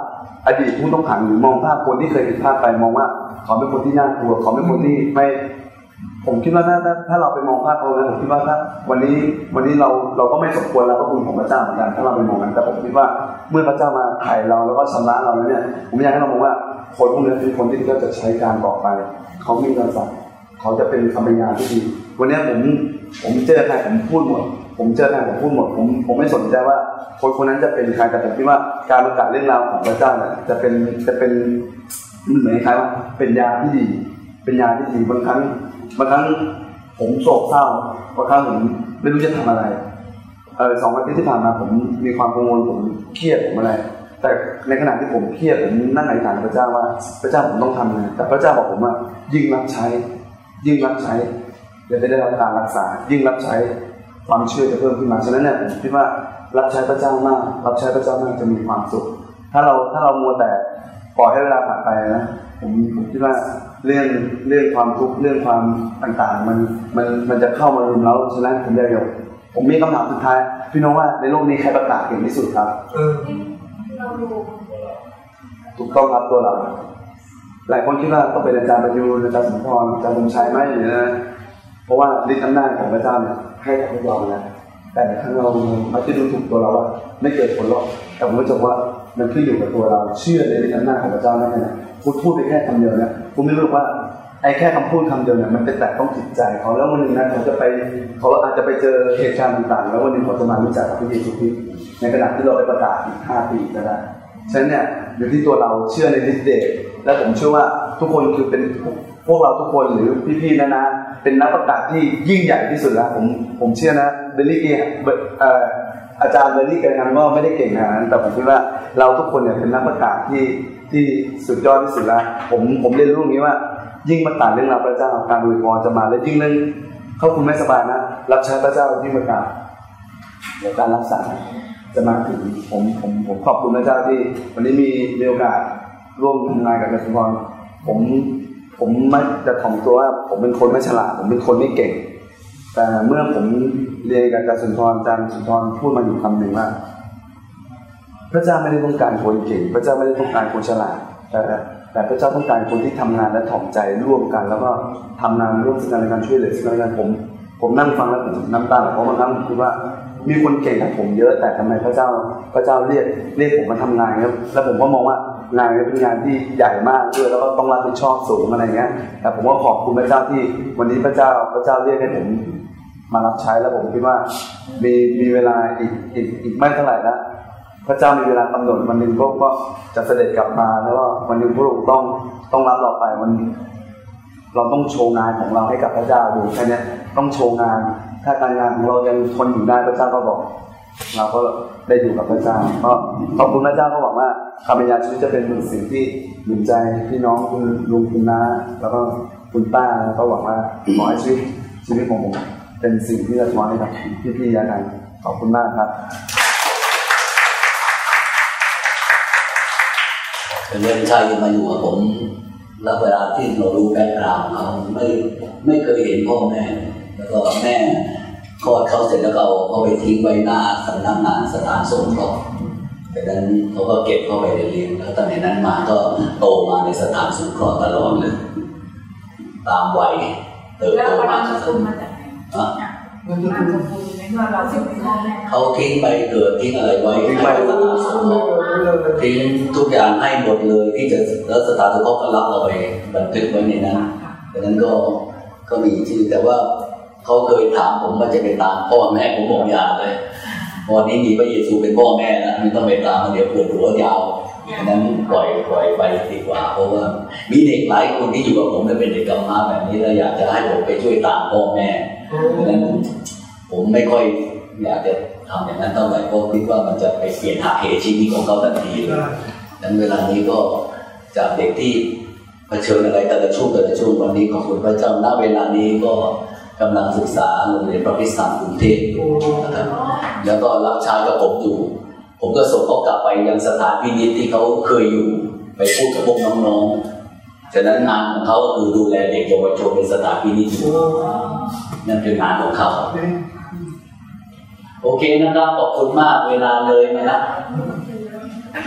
อดีตผู้ต้องขังหรือมองภาพคนที่เคยผิดพลาดไปมองว่าเขาเป็นคนที่น่ากลัวเขาเป็นคนที่ไม่ ผมคิดว่าถ้าถ้าเราไปมองภาพเขาแล้วผมคิดว่าถ้าวันนี้วันนี้เราเราก็ไม่สมควรแล้วก็คุณของพระเจ้าเหมือนกันถ้าเราไปมองนั้นแต่ผมคิดว่าเมื่อพระเจ้ามาไถ่เราแล้วก็ชำระเราแล้วเนี่ยผมอยากให้เรามองว่าคนพวกนี้เป็นคนที่เราจะใช้การบอกไป เขามีกษัตริย์เขาจะเป็นคำบยายที่ดีวันนี้ผมผมเจอใครผมพูดหมด ผมเจอใครผมพูดหมดผมผมไม่สนใจว่าคนคนนั้นจะเป็นใครแต่ผมคิดว่าการประกาศเรื่องราวของพระเจ้าเนี่ยจะเป็นจะเป็นเหมือนคล้ายว่าเป็นยาที่ดี เป็นยาที่ดีบางครั้ง บางครั้งผมโศกเศร้าเพราะครั้งผมไม่รู้จะทำอะไรเออสองอาทิตย์ที่ผ่านมาผมมีความกังวลผมเครียดผมอะไร แต่ในขณะที่ผมเครียดผมนั่งอธิษฐานพระเจ้าว่า พระเจ้าผมต้องทำไงแต่พระเจ้าบอกผมว่า ยิ่งรับใช้ ยิ่งรับใช้จะได้รับการรักษา ยิ่งรับใช้ความเชื่อจะเพิ่มขึ้นมาฉะนั้นเนี่ยผมคิดว่ารับใช้พระเจ้ามาก รับใช้พระเจ้ามากจะมีความสุข ถ้าเราถ้าเรามัวแต่ปล่อยให้เวลาผ่านไปนะผมผมคิดว่า เรื่องเรื่องความทุกข์เรื่องความต่างๆ มันมันมันจะเข้ามารุมเราฉะนั้นผมอยากจะผมมีคำถามสุดท้าย พี่น้องว่าในโลกนี้ใครประกาศเก่งที่สุดครับเออถูกต้องครับตัวเรา หลายคนคิดว่าต้องเป็นอาจารย์ประยูนอาจารย์สมพรอาจารย์สมชัยไหมหรือนะเพราะว่าฤทธิ์อำนาจของพระเจ้าเนี่ยให้กับพวกเราแล้วแต่ถ้าเรามักจะดูถูกตัวเราว่าไม่เกิดผลหรอกแต่ผมจะบอกว่า มันขึ้นอยู่กับตัวเราเชื่อในฤทธิ์อำนาจของพระเจ้านั่นเองพูดพูดไปแค่คำเดียวเนี่ยผมไม่รู้ว่าไอ้แค่คำพูดคำเดียวเนี่ยมันเป็นแต่ต้องจิตใจเขาแล้ววันหนึ่งนะเขาจะไปเขาอาจจะไปเจอเหตุการณ์ต่างๆ แล้ววันหนึ่งเขาจะมารู้จักกับพระเยซูคริสต์ในขณะที่เราไปประกาศอีกห้าปีก็ได้ฉะนั้นเนี่ยอยู่ที่ตัวเราเชื่อในฤทธิ์เดชและผมเชื่อว่าทุกคนคือเป็นพวกเราทุกคนหรือพี่ๆนะนะเป็นนักประกาศที่ยิ่งใหญ่ที่สุดแล้วผมผมเชื่อนะบิลลี่เกรเอ่อ อาจารย์บิลลี่เกรแฮมก็ไม่ได้เก่งขนาดนั้นแต่ผมคิดว่าเราทุกคนเนี่ยเป็นนักประกาศที่ที่สุดยอดที่สุดแล้วผมผมเรียนรู้อย่างนี้ว่า ยิ่งประกาศเรื่องราวพระเจ้าการอวยพรจะมาและยิ่งเรื่องเขาคุณไม่สบายนะรับใช้พระเจ้ายิ่งประกาศเดี๋ยวการรักษาจะมาถึงผมผมผมขอบคุณพระเจ้าที่ วันนี้มีมีโอกาสร่วมทำงานกับกระทรวงผมผมไม่จะถ่อมตัวว่าผมเป็นคนไม่ฉลาด ผมเป็นคนไม่เก่ง แต่เมื่อผม เรียนกับอาจารย์สุนทรอาจารย์สุนทรพูดมาอยู่คำหนึ่งว่า พระเจ้าไม่ได้ต้องการคนเก่ง พระเจ้าไม่ได้ต้องการคนฉลาดแต่แต่พระเจ้าต้องการคนที่ทำงานและถ่อมใจร่วมกัน แล้วก็ทำงานร่วมกันในการช่วยเหลือซึ่งกันและกันผม ผมนั่งฟังแล้วผมน้ำตาไหลเพราะบางครั้งคิดว่ามีคนเก่งกับผมเยอะ แต่ทำไมพระเจ้าพระเจ้าเรียกเรียกผมมาทำงานครับแล้วผมก็มองว่างานนี้เป็นงานที่ใหญ่มากด้วยแล้วก็ต้องรับผิดชอบสูงอะไรเงี้ยแต่ผมก็ขอบคุณพระเจ้าที่วันนี้พระเจ้าพระเจ้าเรียกให้ผม มารับใช้แล้วผมคิดว่า มีมีเวลาอีกอีกอีกไม่เท่าไหร่แล้วพระเจ้ามีเวลากำหนดวันหนึ่งพวกก็จะเสด็จกลับมาแล้วก็วันหนึ่งพระองค์ต้องต้องรับเราไปวันเราต้องโชว์งานของเราให้กับพระเจ้าดูแค่นี้ต้องโชว์งาน ถ้าการงานของเรายังทนอยู่ได้พระเจ้าก็บอก เราก็ได้อยู่กับพระเจ้าก็ขอบคุณพระเจ้าก็หวังว่าคำบรรยาชีวิตจะเป็นสิ่งที่หนุนใจพี่น้องคุณลุงคุณน้าแล้วก็คุณป้าแล้วก็หวังว่าขอให้ชีวิตชีวิตของผม เป็นสิ่งที่จะท้อนให้กับพี่ๆยากันขอบคุณมากครับเป็นเรื่องชายที่มาอยู่กับผมแล้วเวลาที่เรารู้แบ็คกราวด์เขาไม่ไม่เคยเห็นพ่อแม่แล้วก็แม่คลอดเขาเสร็จแล้วก็เอาเขาไปทิ้งไว้หน้าสำนักงานสถานสงเคราะห์จากนั้นเขาก็เก็บเข้าไปเรียนแล้วตั้งแต่นั้นมาก็โตมาในสถานสงเคราะห์ตลอดเลย ตามวัยเติบแล้วโตวันมา นาจากไหนอะมันจะนามเป็นสกุลในเมื่อเราจะเป็นพ่อแม่เขาทิ้งไปเกิดทิ้งอะไรไว้ทิ้งไปให้สถานสงเคราะห์ทิ้งทุกอย่างให้หมดเลยที่จะแล้วสถานสงเคราะห์ก็รับเราไปบันทึกไว้ในนั้นดังนั้นก็ก็มีชื่อแต่ว่าเขาเคยถามผมว่าจะไปตามพ่อแม่ผมบอกอย่าเลยวันนี้มีพระเยซูเป็นพ่อแม่แล้วไม่ต้องไปตามเดี๋ยวปวดหัวยาว ดังนั้นปล่อยปล่อยไปดีกว่า เพราะว่า มีเด็กหลายคนที่อยู่กับผมเป็นเด็กกำพร้าแบบนี้แล้วอยากจะให้ผมไปช่วยตามพ่อแม่ดังนั้นผมไม่ค่อยอยากจะทำอย่างนั้นเท่าไหร่เพราะคิดว่ามันจะไปเปลี่ยนหักเหชีวิตของเขาทันทีเลยดังนั้นเวลานี้ก็จากเด็กที่เผชิญอะไรแต่ละช่วงแต่ละช่วงวันนี้ขอบคุณพระเจ้าณเวลานี้ก็กำลังศึกษาโรงเรียนพระพิสารกรุงเทพนะครับแล้วก็รับใช้กับผมอยู่ ผมก็ส่งเขากลับไปยังสถานพินิจที่เขาเคยอยู่ไปพูดกับพวกน้องๆ ฉะนั้นงานของเขาคือดูแลเด็กเยาวชนในสถานพินิจนั่นคืองานของเขา โอเคนะครับ ขอบคุณมากเวลาเลยนะครับ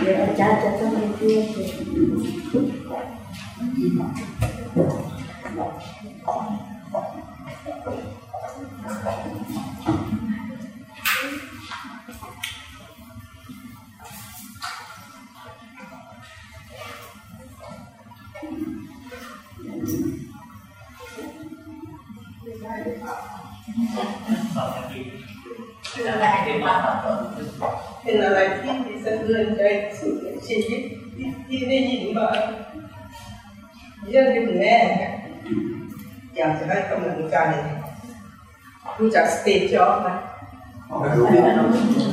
เดี๋ยวอาจารย์จะต้องไปเที่ยว คืออะไรเป็นอะไรที่สะเทือนใจสุดในชีวิตที่ได้ยินมาเรื่องที่คุณแม่อยากจะให้กำลังใจรู้จักสตีฟจ็อบไหมรู้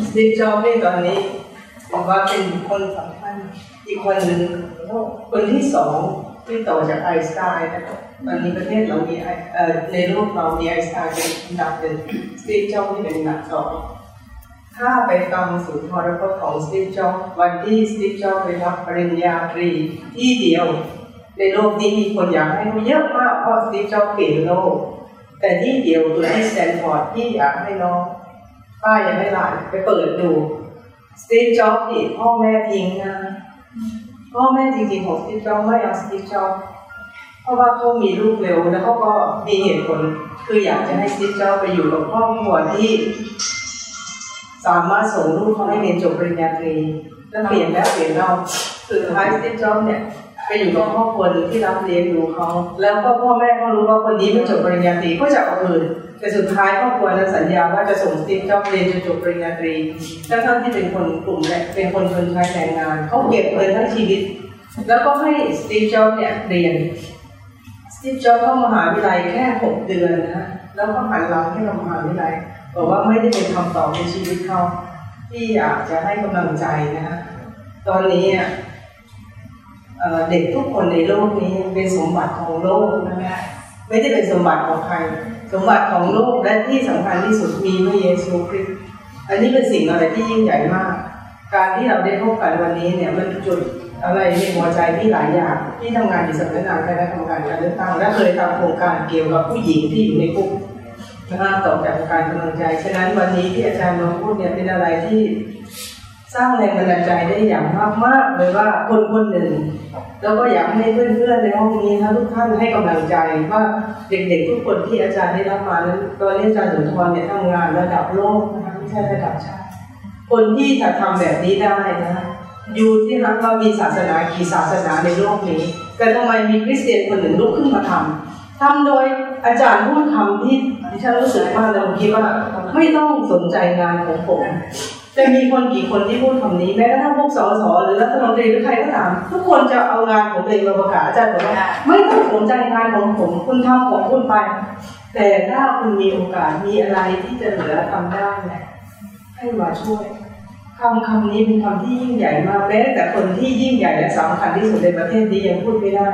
สตีฟจ็อบส์นี่ตอนนี้ถือว่าเป็นคนสำคัญอีกคนหนึ่งคนที่สอง ที่ต่อจากไอสไตน์นะครับตอนนี้ประเทศเรามีไอเอ่อในโลกเรามีไอน์สไตน์เป็นอันดับหนึ่งสตีฟจ็อบส์นี่เป็นอันดับสองถ้าไปฟังสุนทรพจน์ของสตีฟจ็อบส์วันที่สตีฟจ็อบส์ไปรับปริญญาตรีที่เดียว ในโลกนี้มีคนอยากให้เขาเยอะมากเพราะสตีฟจ็อบส์เปลี่ยนโลก แต่ที่เดียวคือที่สแตนฟอร์ดที่อยากให้น้องป้าอยากให้หลานไปเปิดดูสตีฟจ็อบส์นี่พ่อแม่ทิ้งนะ พ่อแม่จริงๆของสตีฟจ็อบไม่เอาสตีฟจ็อบเพราะว่าเขามีลูกเร็วแล้วเขาก็มีเหตุผลคืออยากจะให้สตีฟจ็อบไปอยู่กับครอบครัวที่สามารถส่งลูกเขาให้เรียนจบปริญญาตรีแล้วเปลี่ยนแล้วเปลี่ยนเล่าสุดท้ายสตีฟจ็อบเนี่ยไปอยู่กับครอบครัวหนึ่งที่รับเลี้ยงดูเขาแล้วก็พ่อแม่เขารู้ว่าคนนี้ไม่จบปริญญาตรีก็จะเอาคืน แต่สุดท้ายครอบครัวนั้นสัญญาว่าจะส่งสตีฟจ็อบเรียนจนจบปริญญาตรีทั้งที่เป็นคนกลุ่มแรกเป็นคนชนชั้นแรงงานเขาเก็บเงินทั้งชีวิต แล้วก็ให้สตีฟจ็อบเนี่ยเรียนสตีฟจ็อบเข้ามหาวิทยาลัยแค่หกเดือนนะแล้วก็หันหลังให้กับมหาวิทยาลัยบอกว่าไม่ได้เป็นคำตอบในชีวิตเขาที่อยากจะให้กำลังใจนะฮะตอนนี้เอ่อเด็กทุกคนในโลกนี้เป็นสมบัติของโลกนะแม่ไม่ได้เป็นสมบัติของใคร สมบัติของโลกและที่สำคัญที่สุดมีพระเยซูคริสต์อันนี้เป็นสิ่งอะไรที่ยิ่งใหญ่มาก การที่เราได้พบกันวันนี้เนี่ยมันจุดอะไรในหัวใจที่หลายอย่างที่ทำงานอยู่สำนักงานคณะกรรมการการเลือกตั้งและเคยทำโครงการเกี่ยวกับผู้หญิงที่อยู่ในคุกนะคะต่อจากการกำลังใจ ฉะนั้นวันนี้ที่อาจารย์มาพูดเนี่ยเป็นอะไรที่สร้างแรงบันดาลใจได้อย่างมากมากๆเลยว่าคนคนหนึ่ง แล้วก็อยากให้เพื่อนๆในห้องนี้นะทุกท่านให้กำลังใจว่าเด็กๆทุกคนที่อาจารย์ได้รับมานั้นตอนนี้อาจารย์สุนทรเนี่ยทำงานระดับโลกนะคะไม่ใช่ระดับชาติคนที่จะทำแบบนี้ได้นะอยู่ที่รักว่ามีศาสนากี่ศาสนาในโลกนี้ แต่ทำไมมีคริสเตียนคนหนึ่งลุกขึ้นมาทำทำโดยอาจารย์พูดคำที่ดิฉันรู้สึกว่าเราคิดว่าไม่ต้องสนใจงานของผม จะมีคนกี่คนที่พูดคำนี้แม้กระทั่งพวกสสหรือรัฐมนตรีหรือใครก็ตามทุกคนจะเอางานของตัวเองมาประกาศอาจารย์บอกว่าไม่ต้องสนใจงานของผมคุณทำของคุณไป แต่ถ้าคุณมีโอกาสมีอะไรที่จะเหลือทำได้เนี่ยให้มาช่วยคำคำนี้เป็นคำที่ยิ่งใหญ่มากแม้แต่คนที่ยิ่งใหญ่และสำคัญที่สุดในประเทศนี้ยังพูดไม่ได้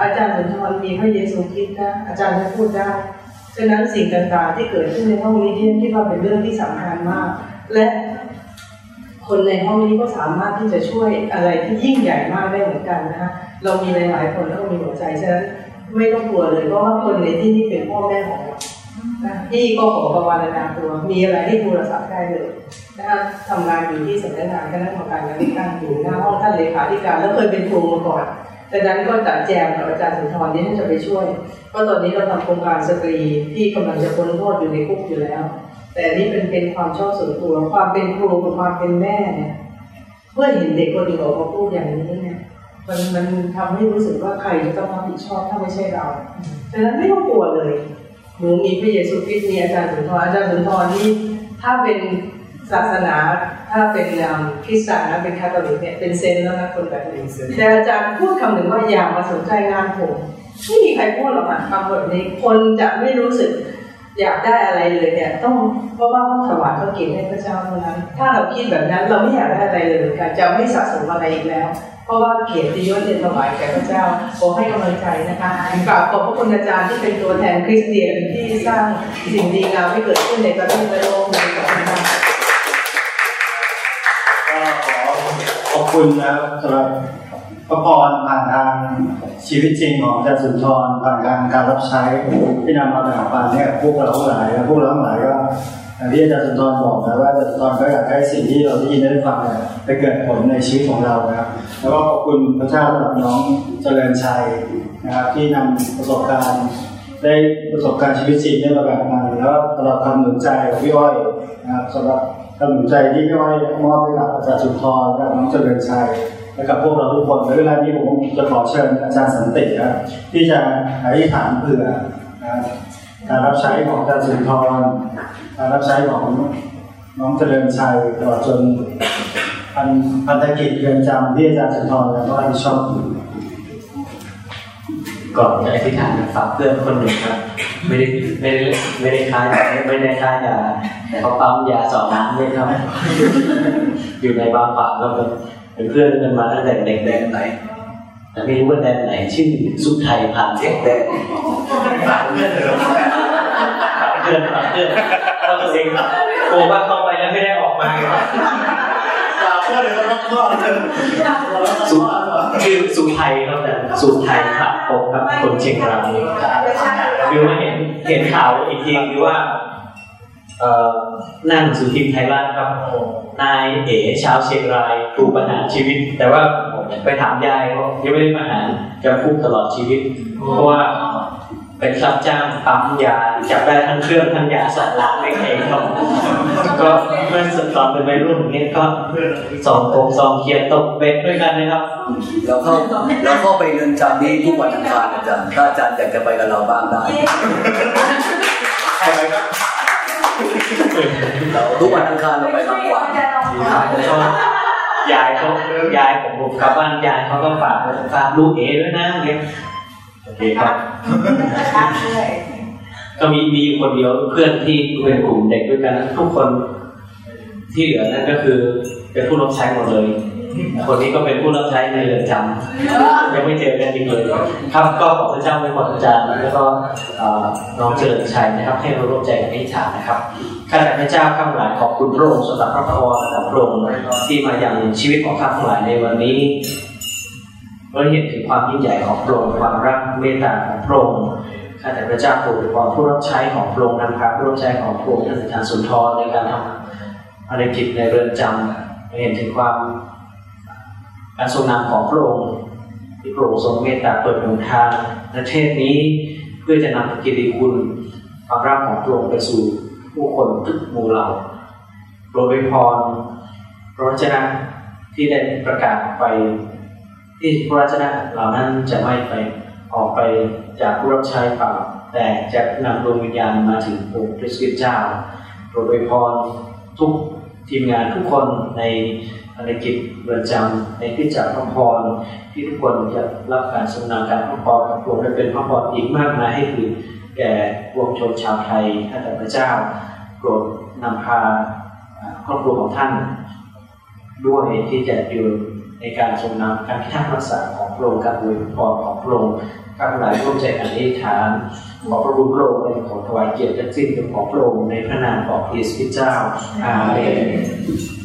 อาจารย์สุนทรมีพระเยซูคริสต์นะอาจารย์จะพูดได้ฉะนั้นสิ่งต่างๆที่เกิดขึ้นในห้องนี้ที่คิดว่าเป็นเรื่องที่สำคัญมาก และ คนในห้องนี้ก็สามารถที่จะช่วยอะไรที่ยิ่งใหญ่มากได้เหมือนกันนะคะเรามีหลาย ๆ คนแล้วก็มีหัวใจฉะนั้นไม่ต้องกลัวเลยเพราะว่าคนในที่นี้เป็นพ่อแม่ของเราพี่ก็ขอประวารณาตัวมีอะไรให้โทรศัพท์ได้เลยนะคะทำงานอยู่ที่สำนักงานคณะกรรมการการเลือกตั้งอยู่หน้าห้องท่านเลขาธิการแล้วเคยเป็นครูมาก่อนดังนั้นก็จัดแจมกับอาจารย์สุนทรนี่ท่านจะไปช่วยเพราะตอนนี้เราทำโครงการสตรีที่กำลังจะพ้นโทษอยู่ในคุกอยู่แล้ว แต่นี่เป็นเป็นความชอบส่วนตัวความเป็นครูกับความเป็นแม่เนี่ยเพื่อเห็นเด็กคนหนึ่งออกมาพูดอย่างนี้เนี่ยมันมันทำให้รู้สึกว่าใครจะต้องรับผิดชอบถ้าไม่ใช่เราฉะนั้นไม่ต้องกลัวเลยหนูมีพระเยซูคริสต์มีอาจารย์สุนทรอาจารย์สุนทรนี่ถ้าเป็นศาสนาถ้าเป็นคริสต์นะเป็นคาทอลิกเนี่ยเป็น saint แล้วนะคนแบบนี้แต่อาจารย์พูดคำหนึ่งว่าอย่ามาสนใจงานผมไม่มีใครพูดหรอกค่ะคำแบบนี้คนจะไม่รู้สึก อยากได้อะไรเลยเนี่ยต้องเพราะว่าถวายพระเกียรติให้พระเจ้าเท่านั้น ถ้าเราคิดแบบนั้นเราไม่อยากได้อะไรเลยค่ะจะไม่สะสมอะไรอีกแล้ว เพราะว่าเกียรติยศเนี่ยถวายแก่พระเจ้าขอให้กำลังใจนะคะกราบขอบพระคุณอาจารย์ที่เป็นตัวแทนคริสเตียนที่สร้างสิ่งดีงามให้เกิดขึ้นในประเทศและโลกนี้ขอบคุณค่ะขอขอบคุณนะครับสำหรับ พระพรผ่านทางชีวิตจริงของอาจารย์สุนทรผ่านการการรับใช้ที่นำมาแบ่งปันเนี่ยพวกเราหลายและพวกเราหลายก็อย่างที่อาจารย์สุนทรบอกนะว่าอาจารย์สุนทรก็อยากให้สิ่งที่เราได้ยินได้ฟังเนี่ยไปเกิดผลในชีวิตของเรานะครับแล้วก็ขอบคุณพระเจ้าสำหรับน้องเจริญชัยนะครับที่นำประสบการณ์ได้ประสบการณ์ชีวิตจริงได้มาแบ่งปันแล้วก็สำหรับคำหนุนใจของพี่อ้อยนะครับสำหรับคำหนุนใจที่พี่อ้อยมอบให้กับอาจารย์สุนทรและน้องเจริญชัย และกับพวกเราทุกคนในเวลานี้ผมจะขอเชิญอาจารย์สันตินะครับที่จะอธิษฐานเผื่อนะครับการรับใช้ของอาจารย์สุนทรการรับใช้ของน้องเจริญชัยตลอดจนพันพันธกิจเรือนจำที่อาจารย์สุนทรและก็รับผิดชอบอยู่ก่อนจะอธิษฐานฝากเพื่อนคนหนึ่งครับ ไม่ได้ไม่ได้ไม่ได้ค้ายาไม่ได้ค้ายาแต่เขาปั๊มยาสองน้ำด้วยครับ อยู่ในบางปากแล้ว เป็นเป็นเพื่อนกันมาตั้งแต่เด็กแดนไหนๆแต่ไม่รู้ว่าแดนไหนชื่อสุไทยผ่านเทคแดนฝากเพื่อนเลยเหรอฝากเพื่อนฝากเพื่อนเพราะตัวเองกลัวว่าเข้าไปแล้วไม่ได้ออกมาไงฝากเพื่อนเลยแล้วก็เพื่อนสุชื่อสุไทยครับแต่สุไทยผักปกครับคนเชียงรายคือว่าเห็นเห็นข่าวอีกทีคือว่า เอ่อนั่งสือพิมพ์ไทยรัฐครับนายเอ๋ชาวเชียงรายถูกประหารชีวิต แต่ว่าไปถามยายเขายังไม่ได้ประหารจำคุกตลอดชีวิต เพราะว่าเป็นรับจ้างปั๊มยาจับได้ทั้งเครื่องทั้งยาสองล้านไม่เองครับก็เมื่อตอนเป็นวัยรุ่นเนี่ยก็สองโกงสองเคียร์ตกเบ็ดด้วยกันนะครับเราเข้าเราเข้าไปเรือนจำนี้ทุกวันอังคารอาจารย์ถ้าอาจารย์อยากจะไปกับเราบ้างได้ใครไปก็เรา ทุกวันอังคารเราไปบางกว่าแล้วก็ยายเขายายผมผมกลับบ้านยายเขาก็ฝากฝากลูกเอ๋ด้วยนะเนี่ยโอเคครับก็มีมีอยู่คนเดียวเพื่อนที่เป็นกลุ่มเด็กด้วยกันทุกคนที่เหลือนั่นก็คือเป็นผู้รับใช้หมดเลย คนนี้ก็เป็นผู้รับใช้ในเรือนจำยังไม่เจอกันอีกเลยครับก็ขอพระเจ้าไว้พรอาจารย์แล้วก็น้องเจริญชัยนะครับ ให้เราร่วมใจกันอธิษฐานะครับข้าแต่พระเจ้าข้าหลายขอบคุณพระองค์สำหรับพระพรและพระองค์ที่มาอยังชีวิตของข้าหลายในวันนี้เราเห็นถึงความยิ่งใหญ่ของพระองค์ความรักเมตตาของพระองค์ข้าแต่พระเจ้าโปรดขอผู้รับใช้ของพระองค์นำพาผู้รับใช้ของพระองค์ท่านอาจารย์สุนทรในการทำภารกิจในเรือนจำเราเห็นถึงความ การทรงนำของพระองค์ที่พระองค์ทรงเมตตาเปิดหนทางประเทศนี้เพื่อจะนำกิติคุณความรักของพระองค์ไปสู่ผู้คนทุกหมู่เหล่าโปรดวยพรพระวจนะที่ได้ประกาศไป ที่พระวจนะเหล่านั้นจะไม่ไปออกไปจากผู้รับใช้เปล่าแต่จะนำดวงวิญญาณมาถึงองค์พระสิเจ้าโปรดอวยพรทุกทีมงานทุกคนใน ภารกิจเรือนจำในที่จักพระพรที่ทุกคนจะรับการสนานการพระพรของพระองค์และเป็นพระพรอีกมากมายให้คือแก่ปวงชนชาวไทยข้าแต่พระเจ้าโปรดนำพาครอบครัวของท่าน ด้วยที่จะอยู่ในการทรงนำการพิทักษ์รักษาของพระองค์การอวยพรของพระองค์ข้าพเจ้าร่วมใจกันอธิษฐานขอพระบุญพระองค์และของถวายเกียรติและสิ้นเป็นของพระองค์ในพระนามของพระเยซูคริสต์เจ้าอาเมน